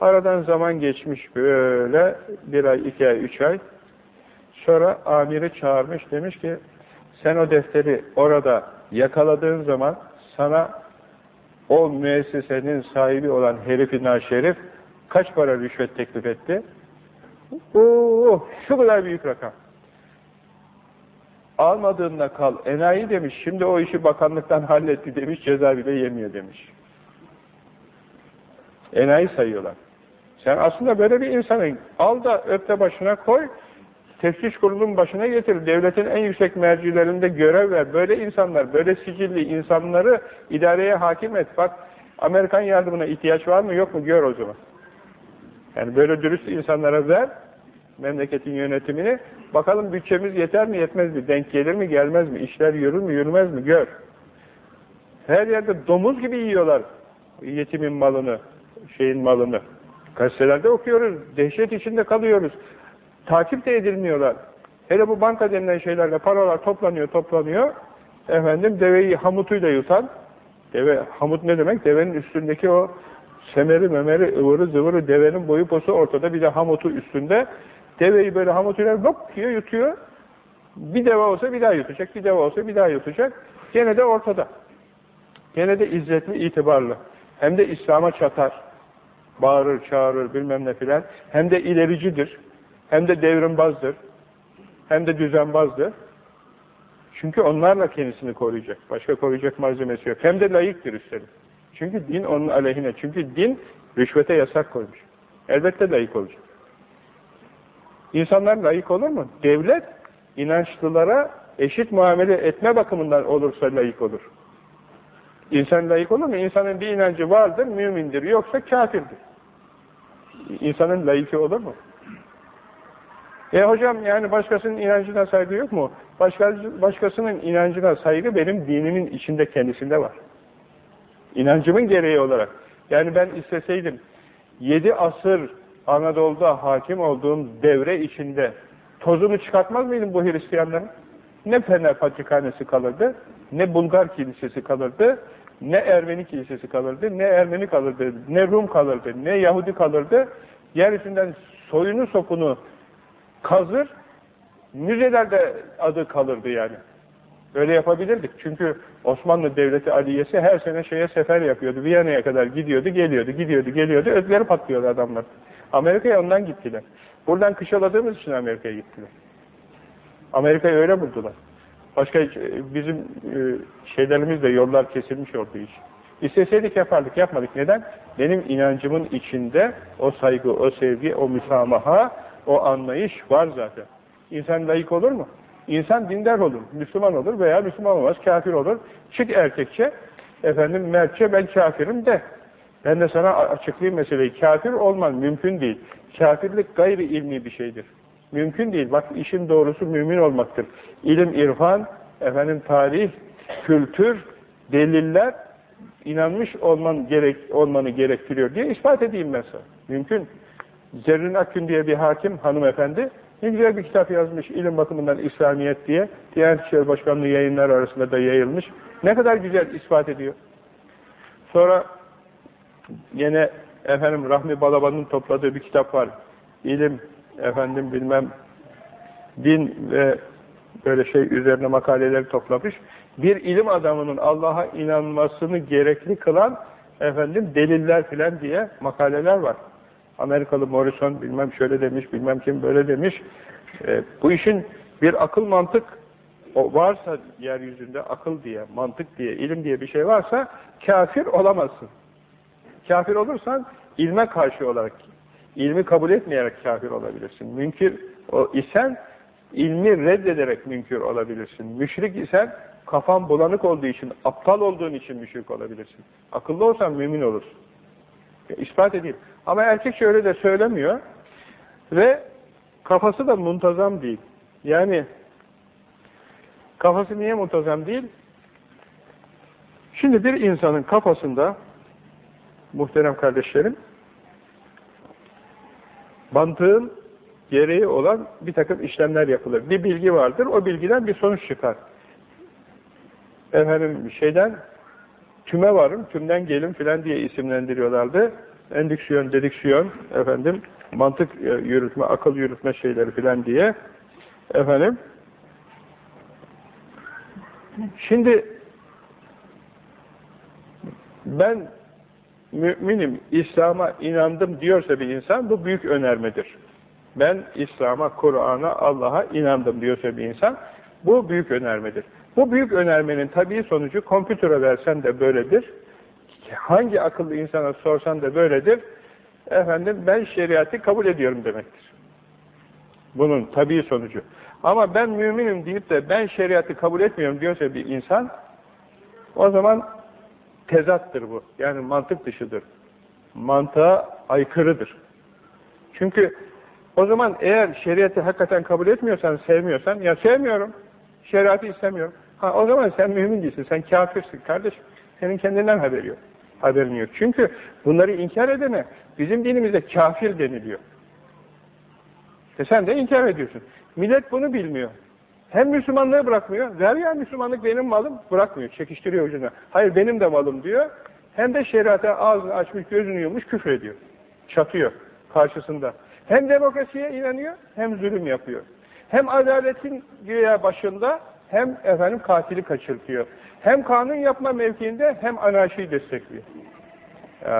aradan zaman geçmiş böyle bir ay, iki ay, üç ay, sonra amiri çağırmış demiş ki, sen o defteri orada yakaladığın zaman sana o müessesenin sahibi olan herifi naşerif kaç para rüşvet teklif etti? Oo, şu kadar büyük rakam. Almadığında kal, enayi demiş, şimdi o işi bakanlıktan halletti demiş, ceza bile yemiyor demiş. Enayi sayıyorlar. Sen aslında böyle bir insanın, al da öpte başına koy, teftiş kurulunun başına getir, devletin en yüksek mercilerinde görev ver. Böyle insanlar, böyle sicilli insanları idareye hakim et. Bak, Amerikan yardımına ihtiyaç var mı yok mu gör o zaman. Yani böyle dürüst insanlara ver memleketin yönetimini. Bakalım bütçemiz yeter mi yetmez mi? Denk gelir mi gelmez mi? İşler yürür mü yürümez mi? Gör. Her yerde domuz gibi yiyorlar yetimin malını, şeyin malını. Gazetelerde okuyoruz. Dehşet içinde kalıyoruz. Takip de edilmiyorlar. Hele bu banka denilen şeylerle paralar toplanıyor, toplanıyor. Efendim deveyi hamutuyla yutan, deve, hamut ne demek? Devenin üstündeki o semeri, memeri, ıvırı, zıvırı, devenin boyu posu ortada, bir de hamutu üstünde. Deveyi böyle hamutuyla lop diyor, yutuyor. Bir deve olsa bir daha yutacak, bir deve olsa bir daha yutacak. Gene de ortada. Gene de izzetli, itibarlı. Hem de İslam'a çatar. Bağırır, çağırır, bilmem ne filan. Hem de ilericidir. Hem de devrimbazdır. Hem de düzenbazdır. Çünkü onlarla kendisini koruyacak. Başka koruyacak malzemesi yok. Hem de layıktır üstelik. Çünkü din onun aleyhine. Çünkü din rüşvete yasak koymuş. Elbette layık olacak. İnsanlar layık olur mu? Devlet inançlılara eşit muamele etme bakımından olursa layık olur. İnsan layık olur mu? İnsanın bir inancı vardır, mümindir. Yoksa kafirdir. İnsanın layıkı olur mu? E hocam yani başkasının inancına saygı yok mu? Başka, başkasının inancına saygı benim dinimin içinde kendisinde var. İnancımın gereği olarak. Yani ben isteseydim yedi asır Anadolu'da hakim olduğum devre içinde tozunu çıkartmaz mıydım bu Hristiyanların? Ne Fener Patrikhanesi kalırdı, ne Bulgar Kilisesi kalırdı, ne Ermeni Kilisesi kalırdı, ne Ermeni kalırdı, ne Rum kalırdı, ne Yahudi kalırdı. Yeryüzünden soyunu sopunu kazır, müzelerde adı kalırdı yani. Öyle yapabilirdik. Çünkü Osmanlı Devleti Aliyesi her sene şeye sefer yapıyordu. Viyana'ya kadar gidiyordu, geliyordu, gidiyordu, geliyordu. Ödleri patlıyordu adamlar. Amerika'ya ondan gittiler. Buradan kışaladığımız için Amerika'ya gittiler. Amerika'yı öyle buldular. Başka e, bizim e, şeylerimizde yollar kesilmiş olduğu için. İsteseydik yapardık, yapmadık. Neden? Benim inancımın içinde o saygı, o sevgi, o müsamaha, o anlayış var zaten. İnsan layık olur mu? İnsan dindar olur, Müslüman olur veya Müslüman olmaz, kafir olur. Çık erkekçe, efendim mertçe ben kafirim de. Ben de sana açıklayayım meseleyi. Kafir olman mümkün değil. Kafirlik gayri ilmi bir şeydir. Mümkün değil. Bak işin doğrusu mümin olmaktır. İlim, irfan, efendim tarih, kültür, deliller inanmış olman gerek olmanı gerektiriyor diye ispat edeyim ben sana. Mümkün. Zerrin Akgün diye bir hakim hanımefendi ne güzel bir kitap yazmış ilim bakımından İslamiyet diye. Diyanet İşleri Başkanlığı yayınlar arasında da yayılmış. Ne kadar güzel ispat ediyor. Sonra yine efendim Rahmi Balaban'ın topladığı bir kitap var. İlim, efendim bilmem din ve böyle şey üzerine makaleler toplamış. Bir ilim adamının Allah'a inanmasını gerekli kılan efendim deliller filan diye makaleler var. Amerikalı Morrison bilmem şöyle demiş, bilmem kim böyle demiş. E, bu işin bir akıl mantık o varsa yeryüzünde akıl diye, mantık diye, ilim diye bir şey varsa kafir olamazsın. Kafir olursan ilme karşı olarak, ilmi kabul etmeyerek kafir olabilirsin. Münkir o isen ilmi reddederek münkir olabilirsin. Müşrik isen kafan bulanık olduğu için, aptal olduğun için müşrik olabilirsin. Akıllı olsan mümin olursun. İspat edeyim. Ama erkek şöyle de söylemiyor. Ve kafası da muntazam değil. Yani kafası niye muntazam değil? Şimdi bir insanın kafasında muhterem kardeşlerim mantığın gereği olan bir takım işlemler yapılır. Bir bilgi vardır, o bilgiden bir sonuç çıkar. Efendim şeyden tüme varım, tümden gelim filan diye isimlendiriyorlardı. Endüksiyon, dediksiyon, efendim mantık e, yürütme, akıl yürütme şeyleri filan diye. Efendim şimdi ben müminim, İslam'a inandım diyorsa bir insan bu büyük önermedir. Ben İslam'a, Kur'an'a, Allah'a inandım diyorsa bir insan bu büyük önermedir. Bu büyük önermenin tabii sonucu kompütöre versen de böyledir. Hangi akıllı insana sorsan da böyledir. Efendim ben şeriatı kabul ediyorum demektir. Bunun tabii sonucu. Ama ben müminim deyip de ben şeriatı kabul etmiyorum diyorsa bir insan o zaman tezattır bu. Yani mantık dışıdır. Mantığa aykırıdır. Çünkü o zaman eğer şeriatı hakikaten kabul etmiyorsan, sevmiyorsan, ya sevmiyorum, şeriatı istemiyorum. Ha o zaman sen mümin değilsin, sen kafirsin kardeşim. Senin kendinden haberi yok. Haberin yok. Çünkü bunları inkar edene bizim dinimizde kafir deniliyor. E sen de inkar ediyorsun. Millet bunu bilmiyor. Hem Müslümanlığı bırakmıyor. Ver ya Müslümanlık benim malım. Bırakmıyor. Çekiştiriyor ucuna. Hayır benim de malım diyor. Hem de şeriata ağzını açmış, gözünü yummuş, küfür ediyor. Çatıyor karşısında. Hem demokrasiye inanıyor, hem zulüm yapıyor. Hem adaletin güya başında, hem efendim katili kaçırtıyor. Hem kanun yapma mevkiinde, hem anarşiyi destekliyor. Ee,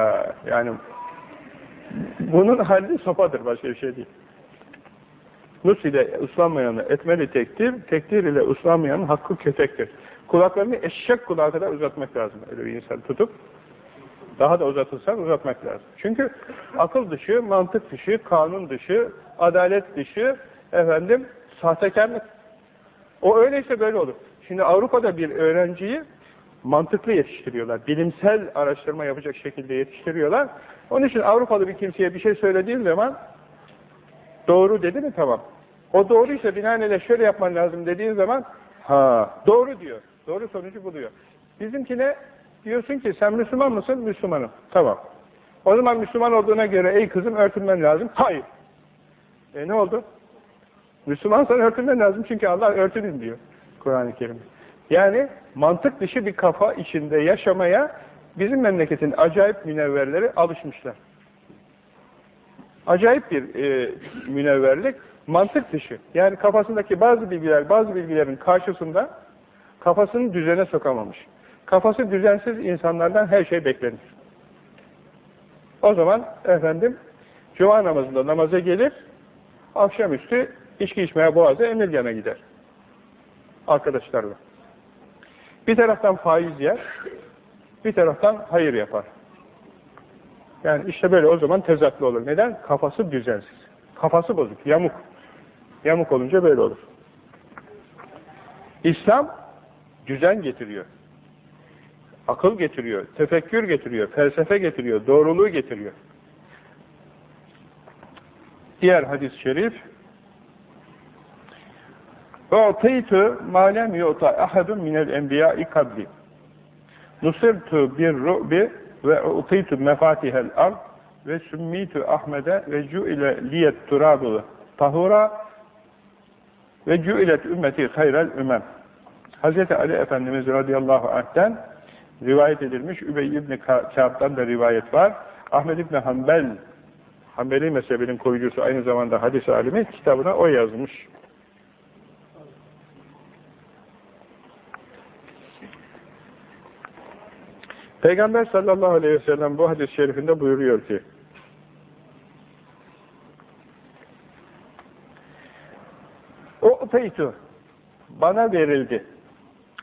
yani bunun hali sopadır, başka bir şey değil. Nus ile ıslanmayanı etmeli tektir, tekdir ile ıslanmayanın hakkı kötektir. Kulaklarını eşek kulağı kadar uzatmak lazım öyle bir insan tutup. Daha da uzatırsan uzatmak lazım. Çünkü akıl dışı, mantık dışı, kanun dışı, adalet dışı, efendim, sahtekarlık. O öyleyse böyle olur. Şimdi Avrupa'da bir öğrenciyi mantıklı yetiştiriyorlar. Bilimsel araştırma yapacak şekilde yetiştiriyorlar. Onun için Avrupalı bir kimseye bir şey söylediğim zaman doğru dedi mi tamam. O doğruysa binaenaleyh şöyle yapman lazım dediğin zaman ha doğru diyor. Doğru sonucu buluyor. Bizimkine diyorsun ki sen Müslüman mısın? Müslümanım. Tamam. O zaman Müslüman olduğuna göre ey kızım örtünmen lazım. Hayır. E ne oldu? Müslümansan örtünmen lazım çünkü Allah örtünün diyor Kur'an-ı Kerim. Yani mantık dışı bir kafa içinde yaşamaya bizim memleketin acayip münevverleri alışmışlar. Acayip bir e, münevverlik, mantık dışı. Yani kafasındaki bazı bilgiler, bazı bilgilerin karşısında kafasını düzene sokamamış. Kafası düzensiz insanlardan her şey beklenir. O zaman efendim cuma namazında namaza gelir, akşamüstü içki içmeye boğaza Emilya'na gider. Arkadaşlarla. Bir taraftan faiz yer, bir taraftan hayır yapar. Yani işte böyle o zaman tezatlı olur. Neden? Kafası düzensiz. Kafası bozuk, yamuk. Yamuk olunca böyle olur. İslam düzen getiriyor. Akıl getiriyor, tefekkür getiriyor, felsefe getiriyor, doğruluğu getiriyor. Diğer hadis-i şerif U'taytu ma lem yu'ta ahadun minel enbiya'i kabli. Nusirtu bir ru'bi ve u'taytu mefatihel ard ve sümmitu Ahmed'e ve cu'ile liyet turabı tahura ve cu'ilet ümmeti hayrel ümem. Hz. Ali Efendimiz radıyallahu anh'ten rivayet edilmiş, Übey İbni Kâb'dan da rivayet var. Ahmed İbni Hanbel, Hanbeli mezhebinin koyucusu aynı zamanda hadis alimi, kitabına o yazmış. Peygamber sallallahu aleyhi ve sellem bu hadis-i şerifinde buyuruyor ki O teytu bana verildi.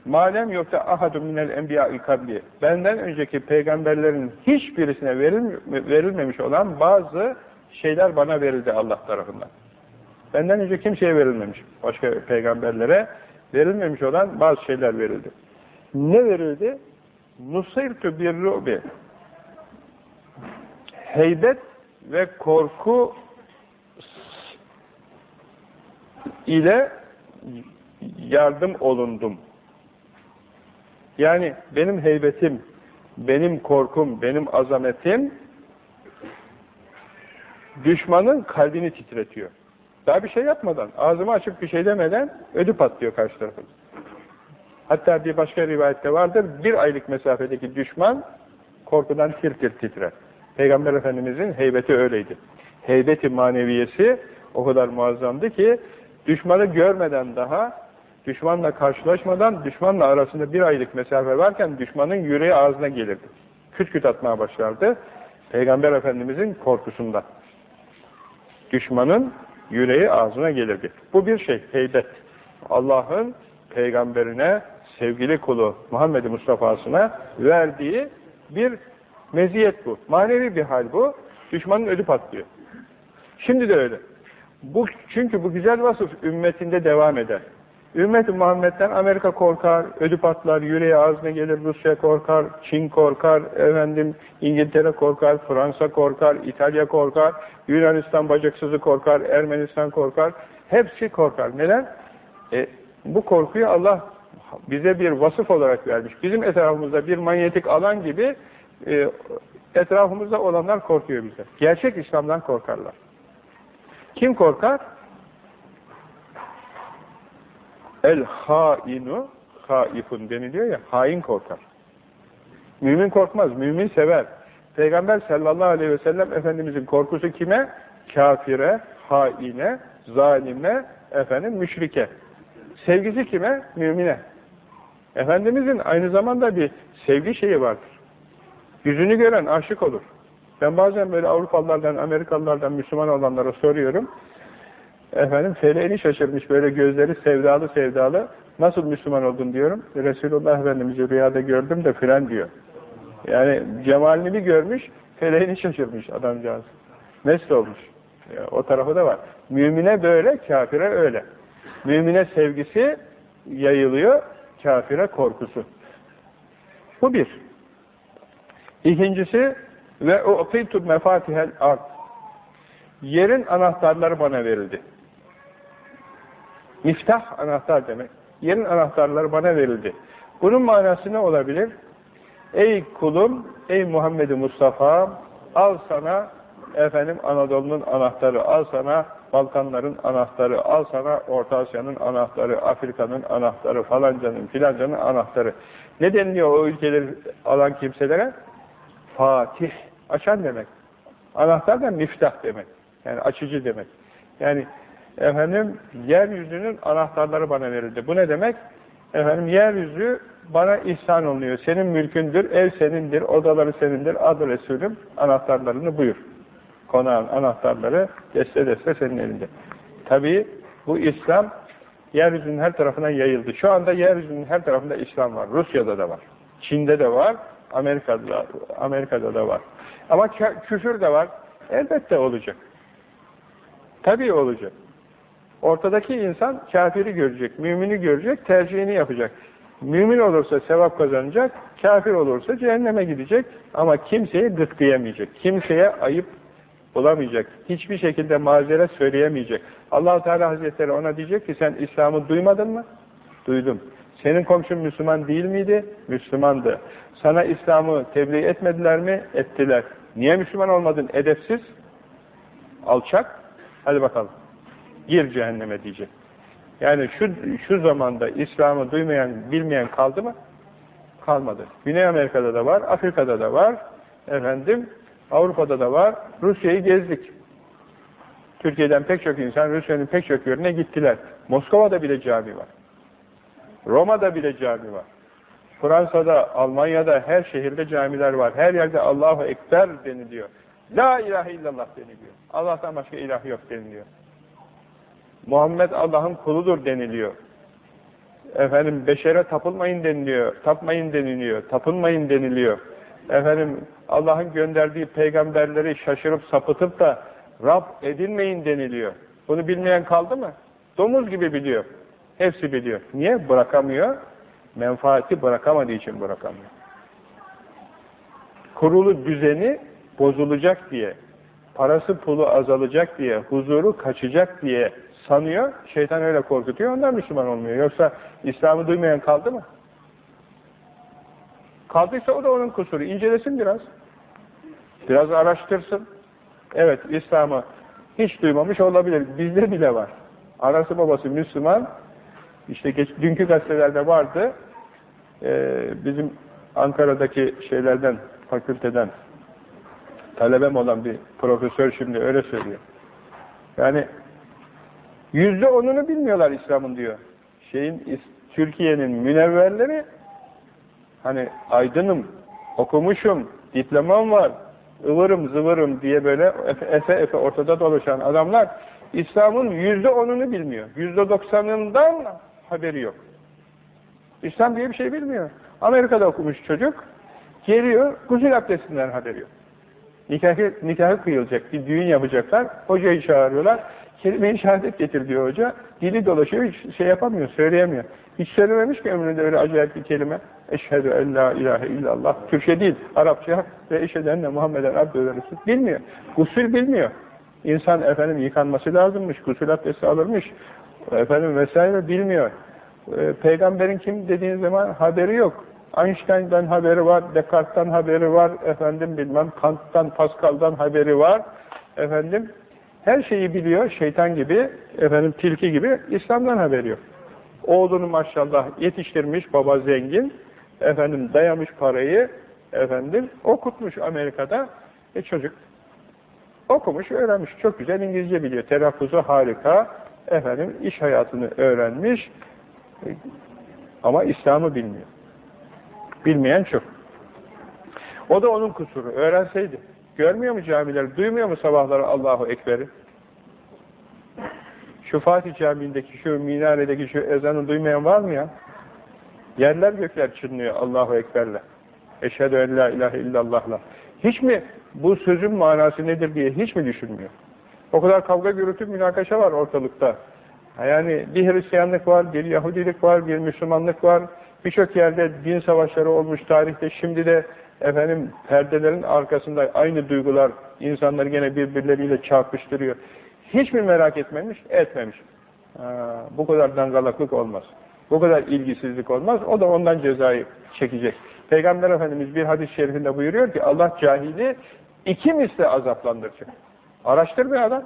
Malem yoksa ahadun minel enbiya'i kabli. Benden önceki peygamberlerin hiçbirisine verilmemiş olan bazı şeyler bana verildi Allah tarafından. Benden önce kimseye verilmemiş. Başka peygamberlere verilmemiş olan bazı şeyler verildi. Ne verildi? Nusirtu bir. Heybet ve korku ile yardım olundum. Yani benim heybetim, benim korkum, benim azametim düşmanın kalbini titretiyor. Daha bir şey yapmadan, ağzımı açıp bir şey demeden ödü patlıyor karşı tarafın. Hatta bir başka rivayette vardır, bir aylık mesafedeki düşman korkudan tir tir titrer. Peygamber Efendimizin heybeti öyleydi. Heybeti maneviyesi o kadar muazzamdı ki düşmanı görmeden daha düşmanla karşılaşmadan düşmanla arasında bir aylık mesafe varken düşmanın yüreği ağzına gelirdi. Küt küt atmaya başlardı. Peygamber Efendimizin korkusundan. Düşmanın yüreği ağzına gelirdi. Bu bir şey, heybet. Allah'ın peygamberine, sevgili kulu Muhammed Mustafa'sına verdiği bir meziyet bu. Manevi bir hal bu. Düşmanın ödü patlıyor. Şimdi de öyle. Bu, çünkü bu güzel vasıf ümmetinde devam eder. Ümmet-i Muhammed'den Amerika korkar, ödü patlar, yüreği ağzına gelir, Rusya korkar, Çin korkar, efendim İngiltere korkar, Fransa korkar, İtalya korkar, Yunanistan bacaksızı korkar, Ermenistan korkar. Hepsi korkar. Neden? E, bu korkuyu Allah bize bir vasıf olarak vermiş. Bizim etrafımızda bir manyetik alan gibi e, etrafımızda olanlar korkuyor bize. Gerçek İslam'dan korkarlar. Kim korkar? El hainu haifun deniliyor ya, hain korkar. Mümin korkmaz, mümin sever. Peygamber sallallahu aleyhi ve sellem Efendimizin korkusu kime? Kafire, haine, zalime, efendim müşrike. Sevgisi kime? Mümine. Efendimizin aynı zamanda bir sevgi şeyi vardır. Yüzünü gören aşık olur. Ben bazen böyle Avrupalılardan, Amerikalılardan Müslüman olanlara soruyorum. Efendim feleğini şaşırmış böyle gözleri sevdalı sevdalı. Nasıl Müslüman oldun diyorum. Resulullah Efendimiz'i rüyada gördüm de filan diyor. Yani cemalini bir görmüş, feleğini şaşırmış adamcağız. Mesle olmuş. Yani o tarafı da var. Mümine böyle, kafire öyle. Mümine sevgisi yayılıyor, kafire korkusu. Bu bir. İkincisi ve u'titu mefatihel ard. Yerin anahtarları bana verildi. Miftah anahtar demek. Yerin anahtarları bana verildi. Bunun manası ne olabilir? Ey kulum, ey Muhammed Mustafa, al sana efendim Anadolu'nun anahtarı, al sana Balkanların anahtarı, al sana Orta Asya'nın anahtarı, Afrika'nın anahtarı, falancanın, filancanın anahtarı. Ne deniliyor o ülkeleri alan kimselere? Fatih. Açan demek. Anahtar da miftah demek. Yani açıcı demek. Yani efendim yeryüzünün anahtarları bana verildi. Bu ne demek? Efendim yeryüzü bana ihsan oluyor. Senin mülkündür, ev senindir, odaları senindir. Adı Resulüm anahtarlarını buyur. Konağın anahtarları deste deste senin elinde. Tabii bu İslam yeryüzünün her tarafına yayıldı. Şu anda yeryüzünün her tarafında İslam var. Rusya'da da var. Çin'de de var. Amerika'da da, Amerika'da da var. Ama küfür de var. Elbette olacak. Tabii olacak. Ortadaki insan kafiri görecek, mümini görecek, tercihini yapacak. Mümin olursa sevap kazanacak, kafir olursa cehenneme gidecek ama kimseye gıtkıyamayacak, kimseye ayıp bulamayacak, hiçbir şekilde mazeret söyleyemeyecek. allah Teala Hazretleri ona diyecek ki sen İslam'ı duymadın mı? Duydum. Senin komşun Müslüman değil miydi? Müslümandı. Sana İslam'ı tebliğ etmediler mi? Ettiler. Niye Müslüman olmadın? Edepsiz, alçak. Hadi bakalım. Gir cehenneme diyecek. Yani şu, şu zamanda İslam'ı duymayan, bilmeyen kaldı mı? Kalmadı. Güney Amerika'da da var, Afrika'da da var, efendim, Avrupa'da da var. Rusya'yı gezdik. Türkiye'den pek çok insan Rusya'nın pek çok yerine gittiler. Moskova'da bile cami var. Roma'da bile cami var. Fransa'da, Almanya'da her şehirde camiler var. Her yerde Allahu Ekber deniliyor. La ilahe illallah deniliyor. Allah'tan başka ilah yok deniliyor. Muhammed Allah'ın kuludur deniliyor. Efendim beşere tapılmayın deniliyor. Tapmayın deniliyor. Tapınmayın deniliyor. Efendim Allah'ın gönderdiği peygamberleri şaşırıp sapıtıp da Rab edinmeyin deniliyor. Bunu bilmeyen kaldı mı? Domuz gibi biliyor. Hepsi biliyor. Niye? Bırakamıyor. Menfaati bırakamadığı için bırakamıyor. Kurulu düzeni bozulacak diye, parası pulu azalacak diye, huzuru kaçacak diye sanıyor. Şeytan öyle korkutuyor. Ondan Müslüman olmuyor. Yoksa İslam'ı duymayan kaldı mı? Kaldıysa o da onun kusuru. İncelesin biraz. Biraz araştırsın. Evet, İslam'ı hiç duymamış olabilir. Bizde bile var. Anası babası Müslüman. İşte geç, dünkü gazetelerde vardı. Ee, bizim Ankara'daki şeylerden, fakülteden talebem olan bir profesör şimdi öyle söylüyor. Yani yüzde onunu bilmiyorlar İslam'ın diyor. Şeyin Türkiye'nin münevverleri hani aydınım, okumuşum, diplomam var, ıvırım zıvırım diye böyle efe, efe ortada dolaşan adamlar İslam'ın yüzde onunu bilmiyor. Yüzde doksanından haberi yok. İslam diye bir şey bilmiyor. Amerika'da okumuş çocuk, geliyor, gusül abdestinden haberi yok. Nikahı, nikahı kıyılacak, bir düğün yapacaklar, hocayı çağırıyorlar, kelime-i şehadet getir diyor hoca, dili dolaşıyor, hiç şey yapamıyor, söyleyemiyor. Hiç söylememiş ki ömründe öyle acayip bir kelime. Eşhedü en la ilahe illallah. Türkçe değil, Arapça ve eşheden de Muhammeden abdü ve Resul. Bilmiyor. Gusül bilmiyor. İnsan efendim yıkanması lazımmış, gusül abdesti alırmış. Efendim vesaire bilmiyor. Ee, peygamberin kim dediğin zaman haberi yok. Einstein'dan haberi var, Descartes'tan haberi var, efendim bilmem Kant'tan, Pascal'dan haberi var. Efendim her şeyi biliyor, şeytan gibi, efendim tilki gibi, İslam'dan haberi yok. Oğlunu maşallah yetiştirmiş, baba zengin, efendim dayamış parayı, efendim okutmuş Amerika'da, e çocuk okumuş, öğrenmiş, çok güzel İngilizce biliyor, telaffuzu harika, efendim iş hayatını öğrenmiş, e, ama İslam'ı bilmiyor. Bilmeyen çok. O da onun kusuru, öğrenseydi. Görmüyor mu camiler, duymuyor mu sabahları Allahu Ekber'i? Şu Fatih Camii'ndeki, şu minaredeki şu ezanı duymayan var mı ya? Yerler gökler çınlıyor Allahu Ekber'le. Eşhedü en la ilahe illallah'la. Hiç mi bu sözün manası nedir diye hiç mi düşünmüyor? O kadar kavga gürültü münakaşa var ortalıkta. Yani bir Hristiyanlık var, bir Yahudilik var, bir Müslümanlık var. Birçok yerde din savaşları olmuş tarihte. Şimdi de efendim perdelerin arkasında aynı duygular insanları gene birbirleriyle çarpıştırıyor. Hiç mi merak etmemiş? Etmemiş. Ha, bu kadar dangalaklık olmaz. Bu kadar ilgisizlik olmaz. O da ondan cezayı çekecek. Peygamber Efendimiz bir hadis-i şerifinde buyuruyor ki Allah cahili iki misli azaplandıracak. Araştır bir adam.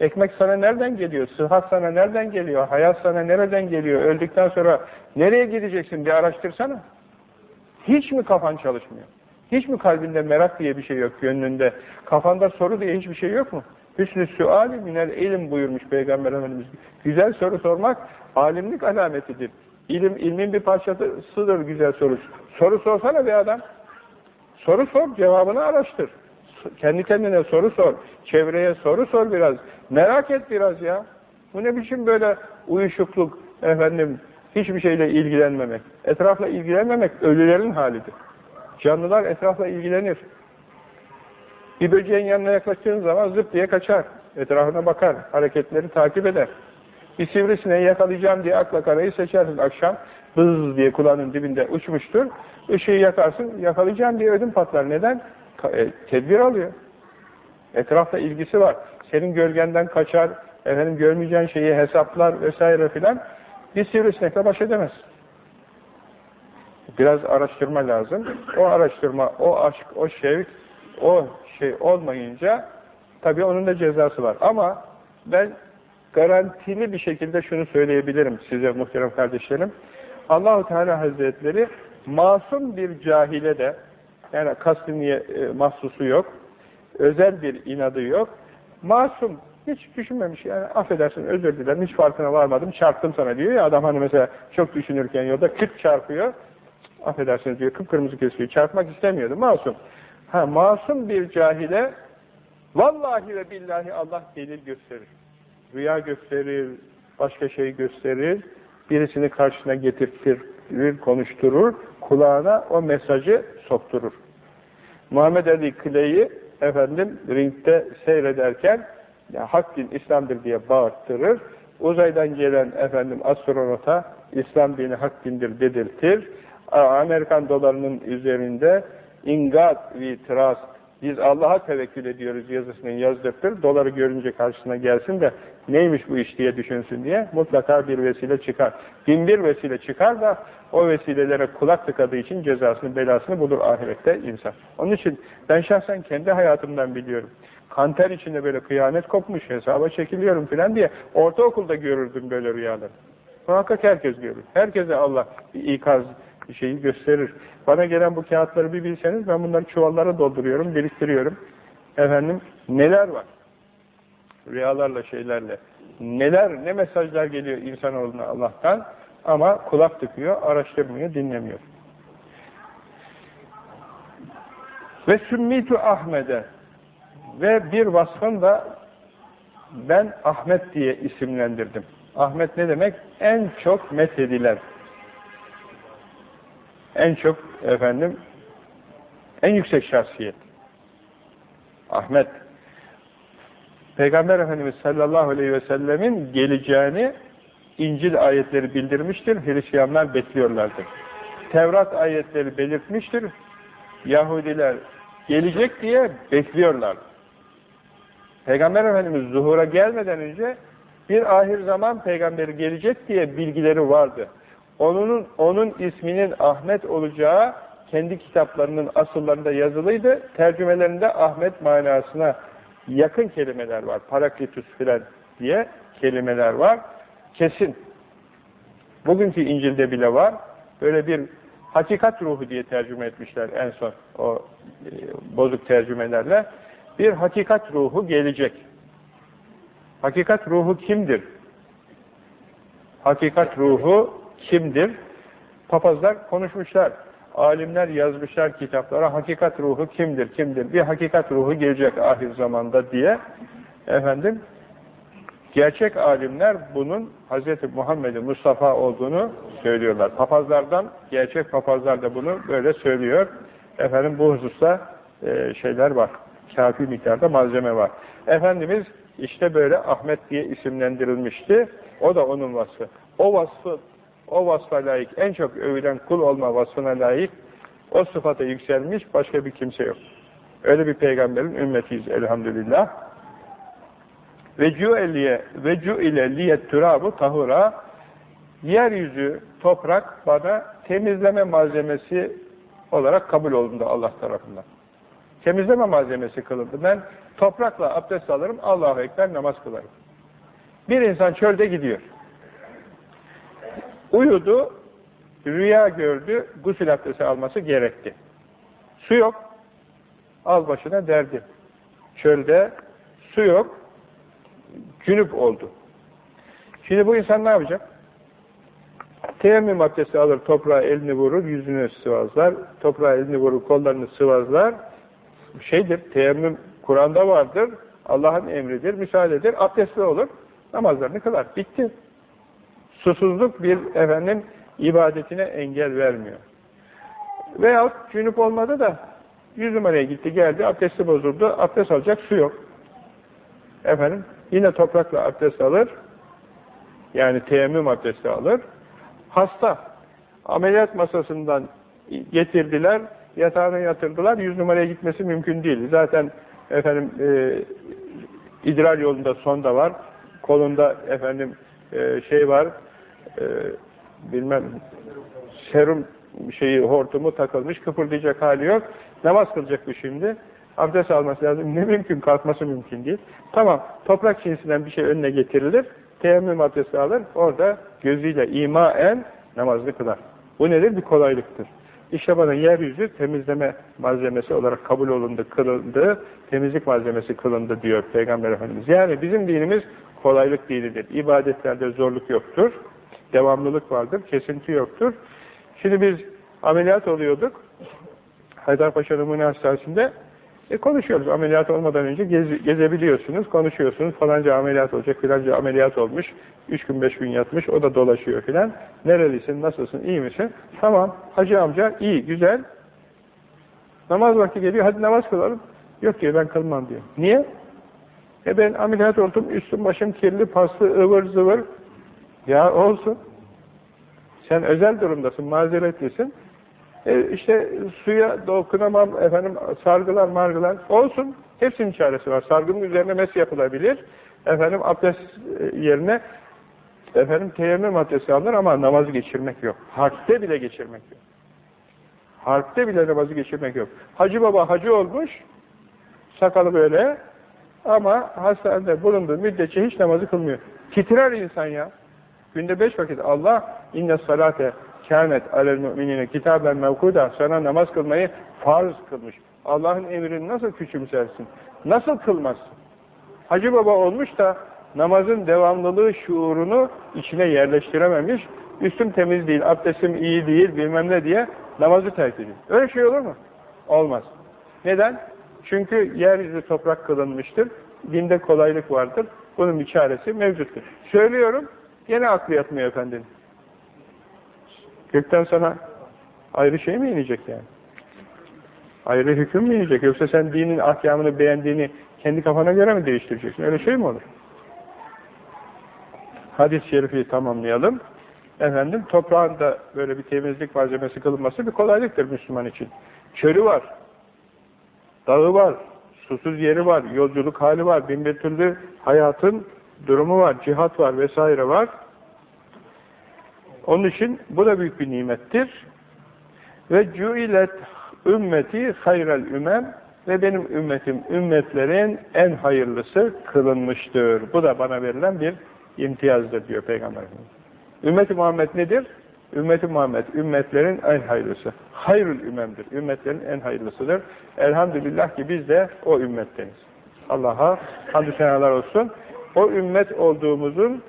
Ekmek sana nereden geliyor? Sıhhat sana nereden geliyor? Hayat sana nereden geliyor? Öldükten sonra nereye gideceksin? Bir araştırsana. Hiç mi kafan çalışmıyor? Hiç mi kalbinde merak diye bir şey yok gönlünde? Kafanda soru diye hiçbir şey yok mu? Hüsnü suali minel ilim buyurmuş Peygamber Efendimiz. Güzel soru sormak alimlik alametidir. İlim, ilmin bir parçasıdır güzel soru. Soru sorsana bir adam. Soru sor, cevabını araştır. Kendi kendine soru sor. Çevreye soru sor biraz. Merak et biraz ya. Bu ne biçim böyle uyuşukluk, efendim, hiçbir şeyle ilgilenmemek. Etrafla ilgilenmemek ölülerin halidir. Canlılar etrafla ilgilenir. Bir böceğin yanına yaklaştığın zaman zıp diye kaçar. Etrafına bakar, hareketleri takip eder. Bir sivrisineği yakalayacağım diye akla karayı seçersin akşam. Bız diye kulağının dibinde uçmuştur. Işığı yakarsın, yakalayacağım diye ödüm patlar. Neden? E, tedbir alıyor. Etrafta ilgisi var. Senin gölgenden kaçar, efendim görmeyeceğin şeyi hesaplar vesaire filan. Bir sivrisinekle baş edemez. Biraz araştırma lazım. O araştırma, o aşk, o şevk, o şey olmayınca tabii onun da cezası var. Ama ben garantili bir şekilde şunu söyleyebilirim size muhterem kardeşlerim. Allahu Teala Hazretleri masum bir cahile de yani kastı niye e, mahsusu yok. Özel bir inadı yok. Masum hiç düşünmemiş yani affedersin özür dilerim hiç farkına varmadım çarptım sana diyor ya adam hani mesela çok düşünürken yolda kırk çarpıyor affedersiniz diyor kıpkırmızı kesiyor çarpmak istemiyordu masum. Ha masum bir cahile vallahi ve billahi Allah delil gösterir. Rüya gösterir, başka şey gösterir, birisini karşına getirtir, konuşturur, kulağına o mesajı sokturur. Muhammed Ali Clay'i efendim ringde seyrederken ya, hak din İslam'dır diye bağırttırır. Uzaydan gelen efendim astronota İslam dini hak dindir dedirtir. Amerikan dolarının üzerinde in God we trust biz Allah'a tevekkül ediyoruz yazısını yazdırtır. Doları görünce karşısına gelsin de neymiş bu iş diye düşünsün diye mutlaka bir vesile çıkar. Bin bir vesile çıkar da o vesilelere kulak tıkadığı için cezasını, belasını bulur ahirette insan. Onun için ben şahsen kendi hayatımdan biliyorum. Kanter içinde böyle kıyamet kopmuş, hesaba çekiliyorum filan diye ortaokulda görürdüm böyle rüyaları. Muhakkak herkes görür. Herkese Allah ikaz şeyi gösterir. Bana gelen bu kağıtları bir bilseniz ben bunları çuvallara dolduruyorum, biriktiriyorum. Efendim neler var? Rüyalarla şeylerle. Neler, ne mesajlar geliyor insanoğluna Allah'tan ama kulak tıkıyor, araştırmıyor, dinlemiyor. Ve sümmitu Ahmet'e ve bir vasfın da ben Ahmet diye isimlendirdim. Ahmet ne demek? En çok methedilen, en çok efendim en yüksek şahsiyet. Ahmet. Peygamber Efendimiz sallallahu aleyhi ve sellemin geleceğini İncil ayetleri bildirmiştir. Hristiyanlar bekliyorlardır. Tevrat ayetleri belirtmiştir. Yahudiler gelecek diye bekliyorlar. Peygamber Efendimiz zuhura gelmeden önce bir ahir zaman peygamberi gelecek diye bilgileri vardı. Onun, onun isminin Ahmet olacağı kendi kitaplarının asıllarında yazılıydı. Tercümelerinde Ahmet manasına yakın kelimeler var. Paraklitus filan diye kelimeler var. Kesin. Bugünkü İncil'de bile var. Böyle bir hakikat ruhu diye tercüme etmişler en son o e, bozuk tercümelerle. Bir hakikat ruhu gelecek. Hakikat ruhu kimdir? Hakikat ruhu kimdir? Papazlar konuşmuşlar. Alimler yazmışlar kitaplara hakikat ruhu kimdir, kimdir? Bir hakikat ruhu gelecek ahir zamanda diye. Efendim, gerçek alimler bunun Hz. Muhammed Mustafa olduğunu söylüyorlar. Papazlardan, gerçek papazlar da bunu böyle söylüyor. Efendim bu hususta e, şeyler var. Kafi miktarda malzeme var. Efendimiz işte böyle Ahmet diye isimlendirilmişti. O da onun vasfı. O vasfı o vasfa layık, en çok övülen kul olma vasfına layık, o sıfata yükselmiş başka bir kimse yok. Öyle bir peygamberin ümmetiyiz elhamdülillah. Ve cu'eliye ve cu'ile liyet turabu tahura yeryüzü, toprak bana temizleme malzemesi olarak kabul olundu Allah tarafından. Temizleme malzemesi kılındı. Ben toprakla abdest alırım, Allahu Ekber namaz kılarım. Bir insan çölde gidiyor. Uyudu, rüya gördü, gusül abdesti alması gerekti. Su yok, al başına derdi. Çölde su yok, Cünüp oldu. Şimdi bu insan ne yapacak? Teyemmüm abdesti alır, toprağa elini vurur, yüzünü sıvazlar, toprağa elini vurur, kollarını sıvazlar. Şeydir, teyemmüm Kur'an'da vardır, Allah'ın emridir, müsaadedir, abdestli olur, namazlarını kılar. Bitti. Susuzluk bir efendim ibadetine engel vermiyor. Veyahut cünüp olmadı da yüz numaraya gitti geldi, abdesti bozuldu, abdest alacak su yok. Efendim, yine toprakla abdest alır, yani teyemmüm abdesti alır. Hasta, ameliyat masasından getirdiler, yatağına yatırdılar, yüz numaraya gitmesi mümkün değil. Zaten efendim e, idrar yolunda sonda var, kolunda efendim e, şey var, e, bilmem serum şeyi hortumu takılmış, kıpırdayacak hali yok. Namaz kılacak bu şimdi. Abdest alması lazım. Ne mümkün? Kalkması mümkün değil. Tamam. Toprak cinsinden bir şey önüne getirilir. Teyemmüm abdesti alır. Orada gözüyle imaen namazını kılar. Bu nedir? Bir kolaylıktır. İşte bana yeryüzü temizleme malzemesi olarak kabul olundu, kılındı, temizlik malzemesi kılındı diyor Peygamber Efendimiz. Yani bizim dinimiz kolaylık dinidir. İbadetlerde zorluk yoktur. Devamlılık vardır, kesinti yoktur. Şimdi biz ameliyat oluyorduk. Haydarpaşa Numune Hastanesi'nde e konuşuyoruz. Ameliyat olmadan önce gez, gezebiliyorsunuz, konuşuyorsunuz. Falanca ameliyat olacak, filanca ameliyat olmuş. Üç gün, beş gün yatmış, o da dolaşıyor filan. Nerelisin, nasılsın, iyi misin? Tamam, hacı amca iyi, güzel. Namaz vakti geliyor, hadi namaz kılalım. Yok diyor, ben kılmam diyor. Niye? E ben ameliyat oldum, üstüm başım kirli, paslı, ıvır zıvır. Ya olsun. Sen özel durumdasın, mazeretlisin. E işte suya dokunamam, efendim sargılar margılar olsun. Hepsinin çaresi var. Sargının üzerine mes yapılabilir. Efendim abdest e, yerine efendim teyemmüm abdesti alınır ama namazı geçirmek yok. Harpte bile geçirmek yok. Harpte bile namazı geçirmek yok. Hacı baba hacı olmuş, sakalı böyle ama hastanede bulunduğu müddetçe hiç namazı kılmıyor. Titrer insan ya. Günde beş vakit Allah inne salate kânet alel müminine kitaben mevkuda sana namaz kılmayı farz kılmış. Allah'ın emrini nasıl küçümsersin? Nasıl kılmazsın? Hacı baba olmuş da namazın devamlılığı şuurunu içine yerleştirememiş. Üstüm temiz değil, abdestim iyi değil, bilmem ne diye namazı terk ediyor. Öyle şey olur mu? Olmaz. Neden? Çünkü yeryüzü toprak kılınmıştır. Dinde kolaylık vardır. Bunun bir çaresi mevcuttur. Söylüyorum, Yine aklı yatmıyor efendim. Gökten sana ayrı şey mi inecek yani? Ayrı hüküm mü inecek? Yoksa sen dinin ahkamını beğendiğini kendi kafana göre mi değiştireceksin? Öyle şey mi olur? Hadis-i şerifi tamamlayalım. Efendim toprağın da böyle bir temizlik malzemesi kılınması bir kolaylıktır Müslüman için. Çölü var, dağı var, susuz yeri var, yolculuk hali var, bin bir türlü hayatın durumu var, cihat var vesaire var. Onun için bu da büyük bir nimettir. Ve cuilet ümmeti hayrel ümem ve benim ümmetim ümmetlerin en hayırlısı kılınmıştır. Bu da bana verilen bir imtiyazdır diyor Peygamber Ümmeti Muhammed nedir? Ümmeti Muhammed, ümmetlerin en hayırlısı. Hayrül ümemdir. Ümmetlerin en hayırlısıdır. Elhamdülillah ki biz de o ümmetteniz. Allah'a hamdü senalar olsun o ümmet olduğumuzun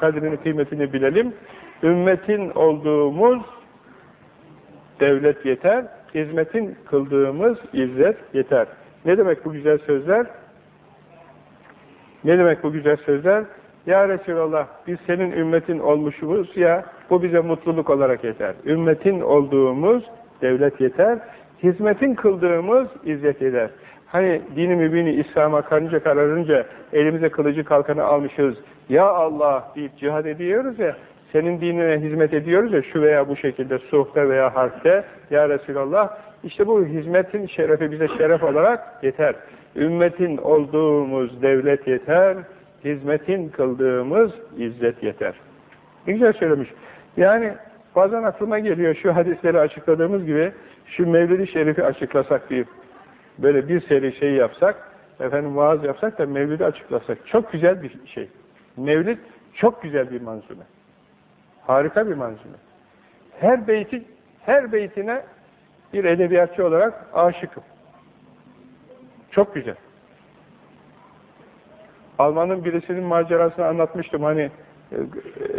kadrini, kıymetini bilelim. Ümmetin olduğumuz devlet yeter, hizmetin kıldığımız izzet yeter. Ne demek bu güzel sözler? Ne demek bu güzel sözler? Ya Resulallah biz senin ümmetin olmuşumuz ya bu bize mutluluk olarak yeter. Ümmetin olduğumuz devlet yeter, hizmetin kıldığımız izzet eder. Hani dini mübini İslam'a karınca kararınca elimize kılıcı kalkanı almışız. Ya Allah deyip cihad ediyoruz ya, senin dinine hizmet ediyoruz ya şu veya bu şekilde suhte veya harfte ya Resulallah işte bu hizmetin şerefi bize şeref olarak yeter. Ümmetin olduğumuz devlet yeter, hizmetin kıldığımız izzet yeter. Ne güzel söylemiş. Yani bazen aklıma geliyor şu hadisleri açıkladığımız gibi şu Mevlid-i Şerif'i açıklasak bir böyle bir seri şey yapsak, efendim vaaz yapsak da Mevlid'i açıklasak. Çok güzel bir şey. Mevlid çok güzel bir manzume. Harika bir manzume. Her beyti, her beytine bir edebiyatçı olarak aşıkım. Çok güzel. Alman'ın birisinin macerasını anlatmıştım. Hani e,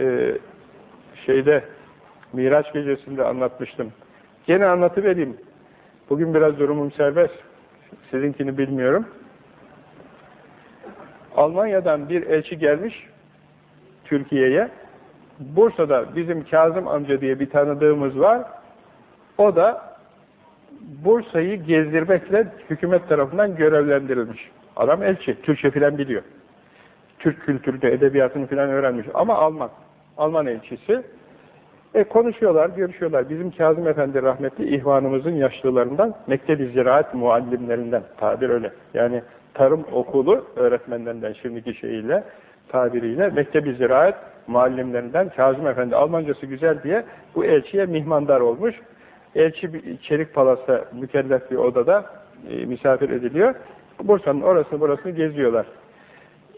e, şeyde Miraç gecesinde anlatmıştım. Gene anlatıvereyim. Bugün biraz durumum serbest. Sizinkini bilmiyorum. Almanya'dan bir elçi gelmiş Türkiye'ye. Bursa'da bizim Kazım amca diye bir tanıdığımız var. O da Bursa'yı gezdirmekle hükümet tarafından görevlendirilmiş. Adam elçi, Türkçe filan biliyor. Türk kültürünü, edebiyatını filan öğrenmiş. Ama Alman. Alman elçisi. E konuşuyorlar, görüşüyorlar. Bizim Kazım Efendi rahmetli ihvanımızın yaşlılarından, Mekteb-i Ziraat muallimlerinden, tabir öyle. Yani tarım okulu öğretmenlerinden şimdiki şeyiyle, tabiriyle Mekteb-i Ziraat muallimlerinden Kazım Efendi Almancası güzel diye bu elçiye mihmandar olmuş. Elçi Çelik Palas'ta mükellef bir odada e, misafir ediliyor. Bursa'nın orasını burasını geziyorlar.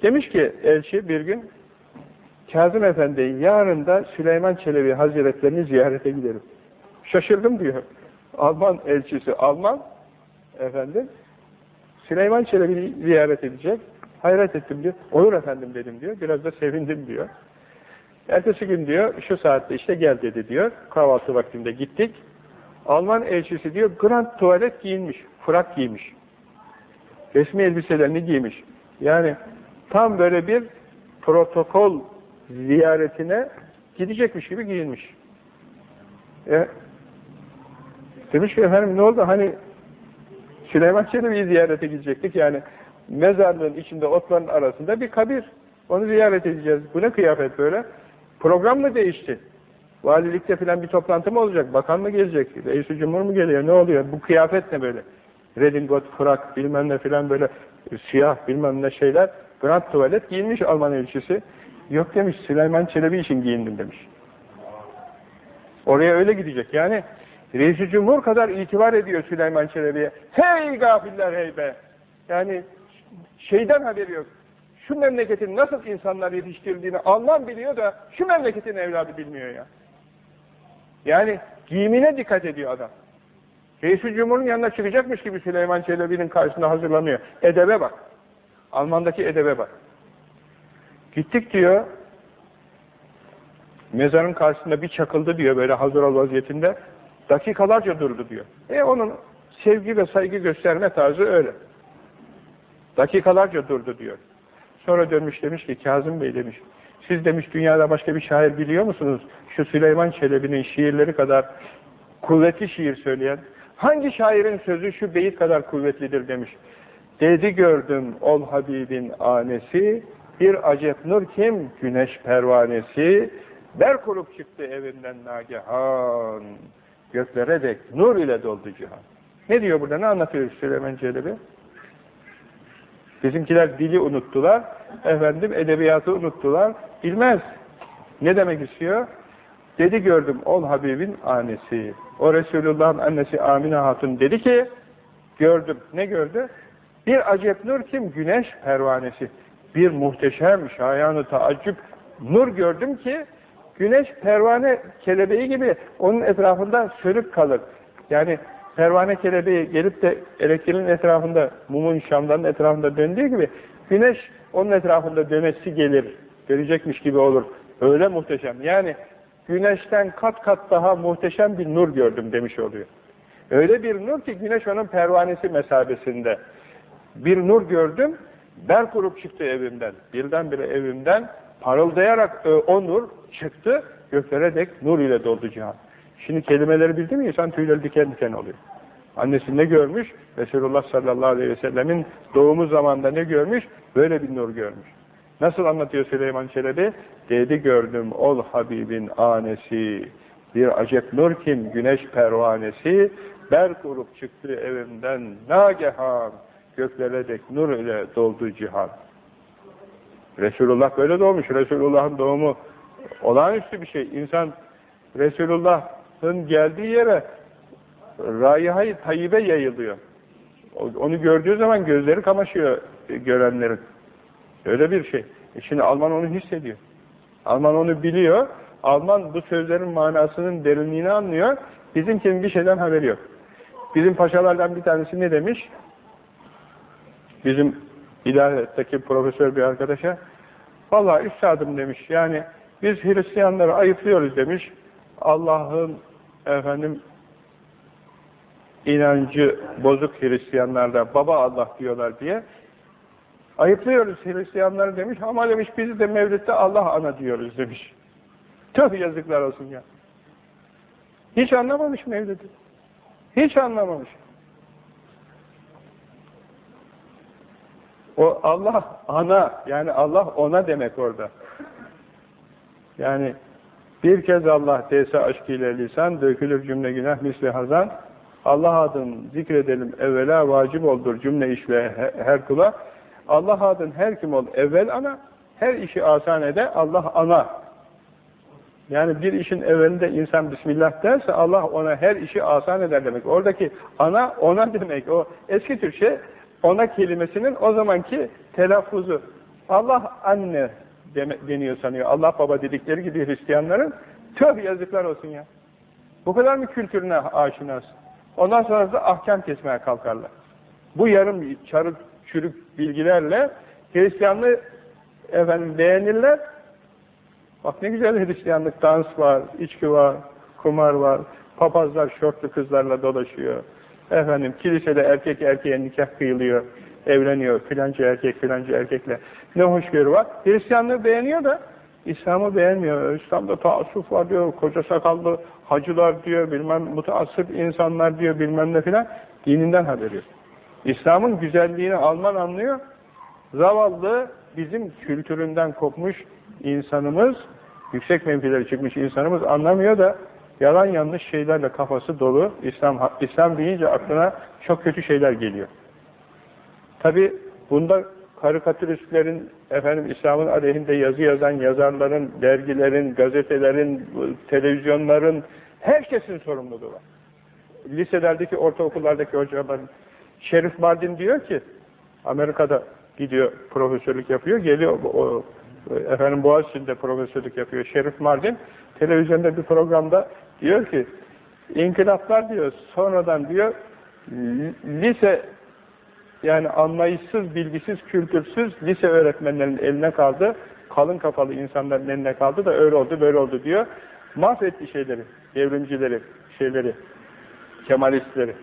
Demiş ki elçi bir gün Kazım Efendi yarın da Süleyman Çelebi Hazretlerini ziyarete giderim. Şaşırdım diyor. Alman elçisi Alman efendim Süleyman Çelebi'yi ziyaret edecek. Hayret ettim diyor. Olur efendim dedim diyor. Biraz da sevindim diyor. Ertesi gün diyor şu saatte işte gel dedi diyor. Kahvaltı vaktinde gittik. Alman elçisi diyor grand tuvalet giyinmiş. Frak giymiş. Resmi elbiselerini giymiş. Yani tam böyle bir protokol ziyaretine gidecekmiş gibi giyinmiş. E, demiş ki efendim ne oldu? Hani Süleyman Çelebi'yi ziyarete gidecektik. Yani mezarlığın içinde otların arasında bir kabir. Onu ziyaret edeceğiz. Bu ne kıyafet böyle? Program mı değişti? Valilikte filan bir toplantı mı olacak? Bakan mı gelecek? Reis-i Cumhur mu geliyor? Ne oluyor? Bu kıyafet ne böyle? Redingot, frak, bilmem ne filan böyle siyah bilmem ne şeyler. Grand tuvalet giyinmiş Alman elçisi. Yok demiş Süleyman Çelebi için giyindim demiş. Oraya öyle gidecek. Yani Reis-i Cumhur kadar itibar ediyor Süleyman Çelebi'ye. Hey gafiller hey be! Yani şeyden haberi yok. Şu memleketin nasıl insanlar yetiştirdiğini Alman biliyor da şu memleketin evladı bilmiyor ya. Yani giyimine dikkat ediyor adam. Reis-i Cumhur'un yanına çıkacakmış gibi Süleyman Çelebi'nin karşısında hazırlanıyor. Edebe bak. Almandaki edebe bak. Gittik diyor, mezarın karşısında bir çakıldı diyor böyle hazır ol vaziyetinde. Dakikalarca durdu diyor. E onun sevgi ve saygı gösterme tarzı öyle. Dakikalarca durdu diyor. Sonra dönmüş demiş ki Kazım Bey demiş. Siz demiş dünyada başka bir şair biliyor musunuz? Şu Süleyman Çelebi'nin şiirleri kadar kuvvetli şiir söyleyen. Hangi şairin sözü şu beyit kadar kuvvetlidir demiş. Dedi gördüm ol Habibin anesi, bir acep nur kim güneş pervanesi, ber kurup çıktı evinden nagehan, göklere dek nur ile doldu cihan. Ne diyor burada, ne anlatıyor Süleyman Çelebi? Bizimkiler dili unuttular, efendim edebiyatı unuttular, bilmez. Ne demek istiyor? Dedi gördüm ol Habibin annesi. O Resulullah'ın annesi Amine Hatun dedi ki, gördüm. Ne gördü? Bir acep nur kim? Güneş pervanesi. Bir muhteşem, şayanı taaccüp nur gördüm ki, güneş pervane kelebeği gibi onun etrafında sönük kalır. Yani pervane kelebeği gelip de elektriğin etrafında, mumun şamdanın etrafında döndüğü gibi, güneş onun etrafında dönesi gelir, görecekmiş gibi olur. Öyle muhteşem. Yani güneşten kat kat daha muhteşem bir nur gördüm demiş oluyor. Öyle bir nur ki güneş onun pervanesi mesabesinde. Bir nur gördüm, ber kurup çıktı evimden. Birdenbire evimden parıldayarak e, o nur çıktı, göklere dek nur ile doldu cihan. Şimdi kelimeleri bildi mi insan tüyleri diken diken oluyor. Annesi ne görmüş? Resulullah sallallahu aleyhi ve sellemin doğumu zamanında ne görmüş? Böyle bir nur görmüş. Nasıl anlatıyor Süleyman Çelebi? Dedi gördüm ol Habibin anesi, bir acep nur kim güneş pervanesi, ber kurup çıktı evimden nagehan, göklere dek nur ile doldu cihan. Resulullah böyle doğmuş. Resulullah'ın doğumu olağanüstü bir şey. İnsan Resulullah'ın geldiği yere rayihayı tayyibe yayılıyor. Onu gördüğü zaman gözleri kamaşıyor görenlerin. Öyle bir şey. E şimdi Alman onu hissediyor. Alman onu biliyor. Alman bu sözlerin manasının derinliğini anlıyor. Bizimkinin bir şeyden haberi yok. Bizim paşalardan bir tanesi ne demiş? Bizim İlahiyattaki profesör bir arkadaşa vallahi üstadım demiş yani biz Hristiyanları ayıplıyoruz demiş Allah'ın efendim inancı bozuk Hristiyanlarda baba Allah diyorlar diye ayıplıyoruz Hristiyanları demiş ama demiş biz de Mevlid'de Allah ana diyoruz demiş. Tüh yazıklar olsun ya. Hiç anlamamış Mevlid'i. Hiç anlamamış. O Allah ana yani Allah ona demek orada. Yani bir kez Allah dese aşk ile lisan dökülür cümle günah misli hazan Allah adın zikredelim evvela vacip oldur cümle işle her kula Allah adın her kim ol evvel ana her işi asan ede Allah ana yani bir işin evvelinde insan Bismillah derse Allah ona her işi asan eder demek. Oradaki ana ona demek. O eski Türkçe ona kelimesinin o zamanki telaffuzu. Allah anne deniyor sanıyor. Allah baba dedikleri gibi Hristiyanların tövbe yazıklar olsun ya. Bu kadar mı kültürüne aşinaz? Ondan sonra da ahkam kesmeye kalkarlar. Bu yarım çarık çürük bilgilerle Hristiyanlığı efendim beğenirler. Bak ne güzel Hristiyanlık, dans var, içki var, kumar var, papazlar şortlu kızlarla dolaşıyor. Efendim kilisede erkek erkeğe nikah kıyılıyor, evleniyor filanca erkek filanca erkekle. Ne hoşgörü var. Hristiyanlığı beğeniyor da İslam'ı beğenmiyor. İslam'da taassuf var diyor, koca sakallı hacılar diyor, bilmem mutaassıp insanlar diyor, bilmem ne filan. Dininden haberi yok. İslam'ın güzelliğini Alman anlıyor. Zavallı bizim kültüründen kopmuş insanımız, yüksek mevkilere çıkmış insanımız anlamıyor da yalan yanlış şeylerle kafası dolu. İslam İslam deyince aklına çok kötü şeyler geliyor. Tabi bunda karikatüristlerin, efendim İslam'ın aleyhinde yazı yazan yazarların, dergilerin, gazetelerin, televizyonların, herkesin sorumluluğu var. Liselerdeki, ortaokullardaki hocaların. Şerif Mardin diyor ki, Amerika'da gidiyor, profesörlük yapıyor, geliyor, o, efendim Boğaziçi'nde profesörlük yapıyor. Şerif Mardin, televizyonda bir programda diyor ki, inkılaplar diyor, sonradan diyor, lise yani anlayışsız, bilgisiz, kültürsüz lise öğretmenlerinin eline kaldı. Kalın kafalı insanların eline kaldı da öyle oldu, böyle oldu diyor. Mahvetti şeyleri, devrimcileri, şeyleri, kemalistleri.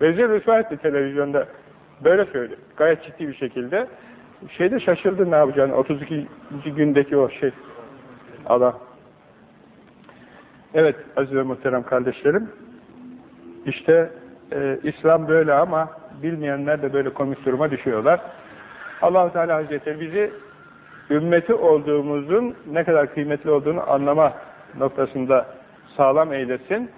Vezir rüsva etti televizyonda. Böyle söyledi. Gayet ciddi bir şekilde. Şeyde şaşırdı ne yapacağını. 32. gündeki o şey. Allah. Evet aziz ve muhterem kardeşlerim. İşte e, İslam böyle ama bilmeyenler de böyle komik duruma düşüyorlar. allah Teala Hazretleri bizi ümmeti olduğumuzun ne kadar kıymetli olduğunu anlama noktasında sağlam eylesin.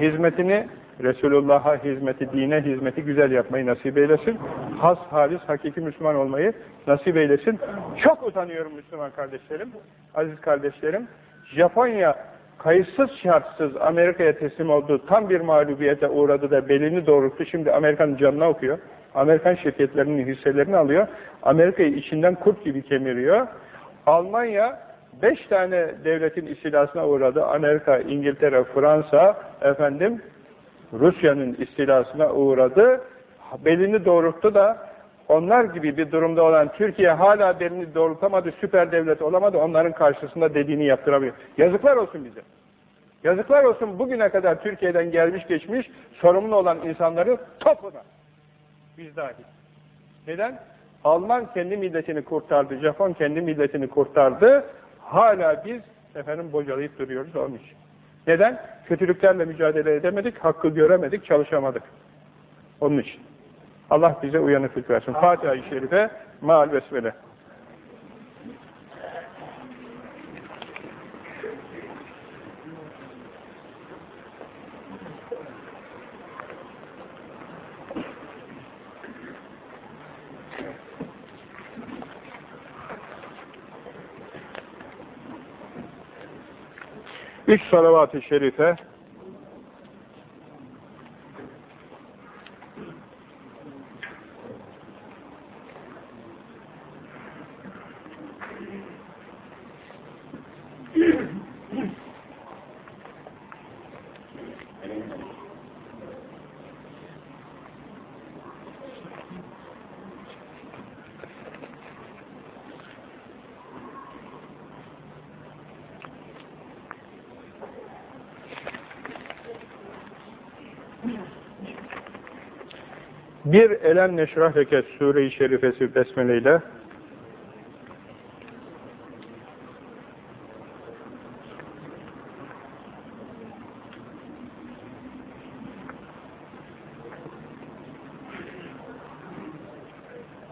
Hizmetini Resulullah'a hizmeti, dine hizmeti güzel yapmayı nasip eylesin. Has, halis, hakiki Müslüman olmayı nasip eylesin. Çok utanıyorum Müslüman kardeşlerim, aziz kardeşlerim. Japonya kayıtsız şartsız Amerika'ya teslim oldu, tam bir mağlubiyete uğradı da belini doğrulttu. Şimdi Amerika'nın canına okuyor. Amerikan şirketlerinin hisselerini alıyor. Amerika'yı içinden kurt gibi kemiriyor. Almanya beş tane devletin istilasına uğradı. Amerika, İngiltere, Fransa, efendim Rusya'nın istilasına uğradı. Belini doğrulttu da onlar gibi bir durumda olan Türkiye hala belini doğrultamadı, süper devlet olamadı, onların karşısında dediğini yaptıramıyor. Yazıklar olsun bize. Yazıklar olsun bugüne kadar Türkiye'den gelmiş geçmiş sorumlu olan insanları topuna. Biz dahil. Neden? Alman kendi milletini kurtardı, Japon kendi milletini kurtardı. Hala biz efendim bocalayıp duruyoruz onun için. Neden? Kötülüklerle mücadele edemedik, hakkı göremedik, çalışamadık. Onun için. Allah bize uyanıklık versin. Fatiha-i Şerife, Maal Besmele. Üç salavat-ı şerife Bir Elem Neşrah Leke Sure-i Şerifesi Besmele ile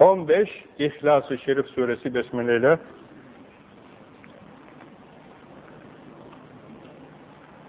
On beş İhlas-ı Şerif Suresi Besmele ile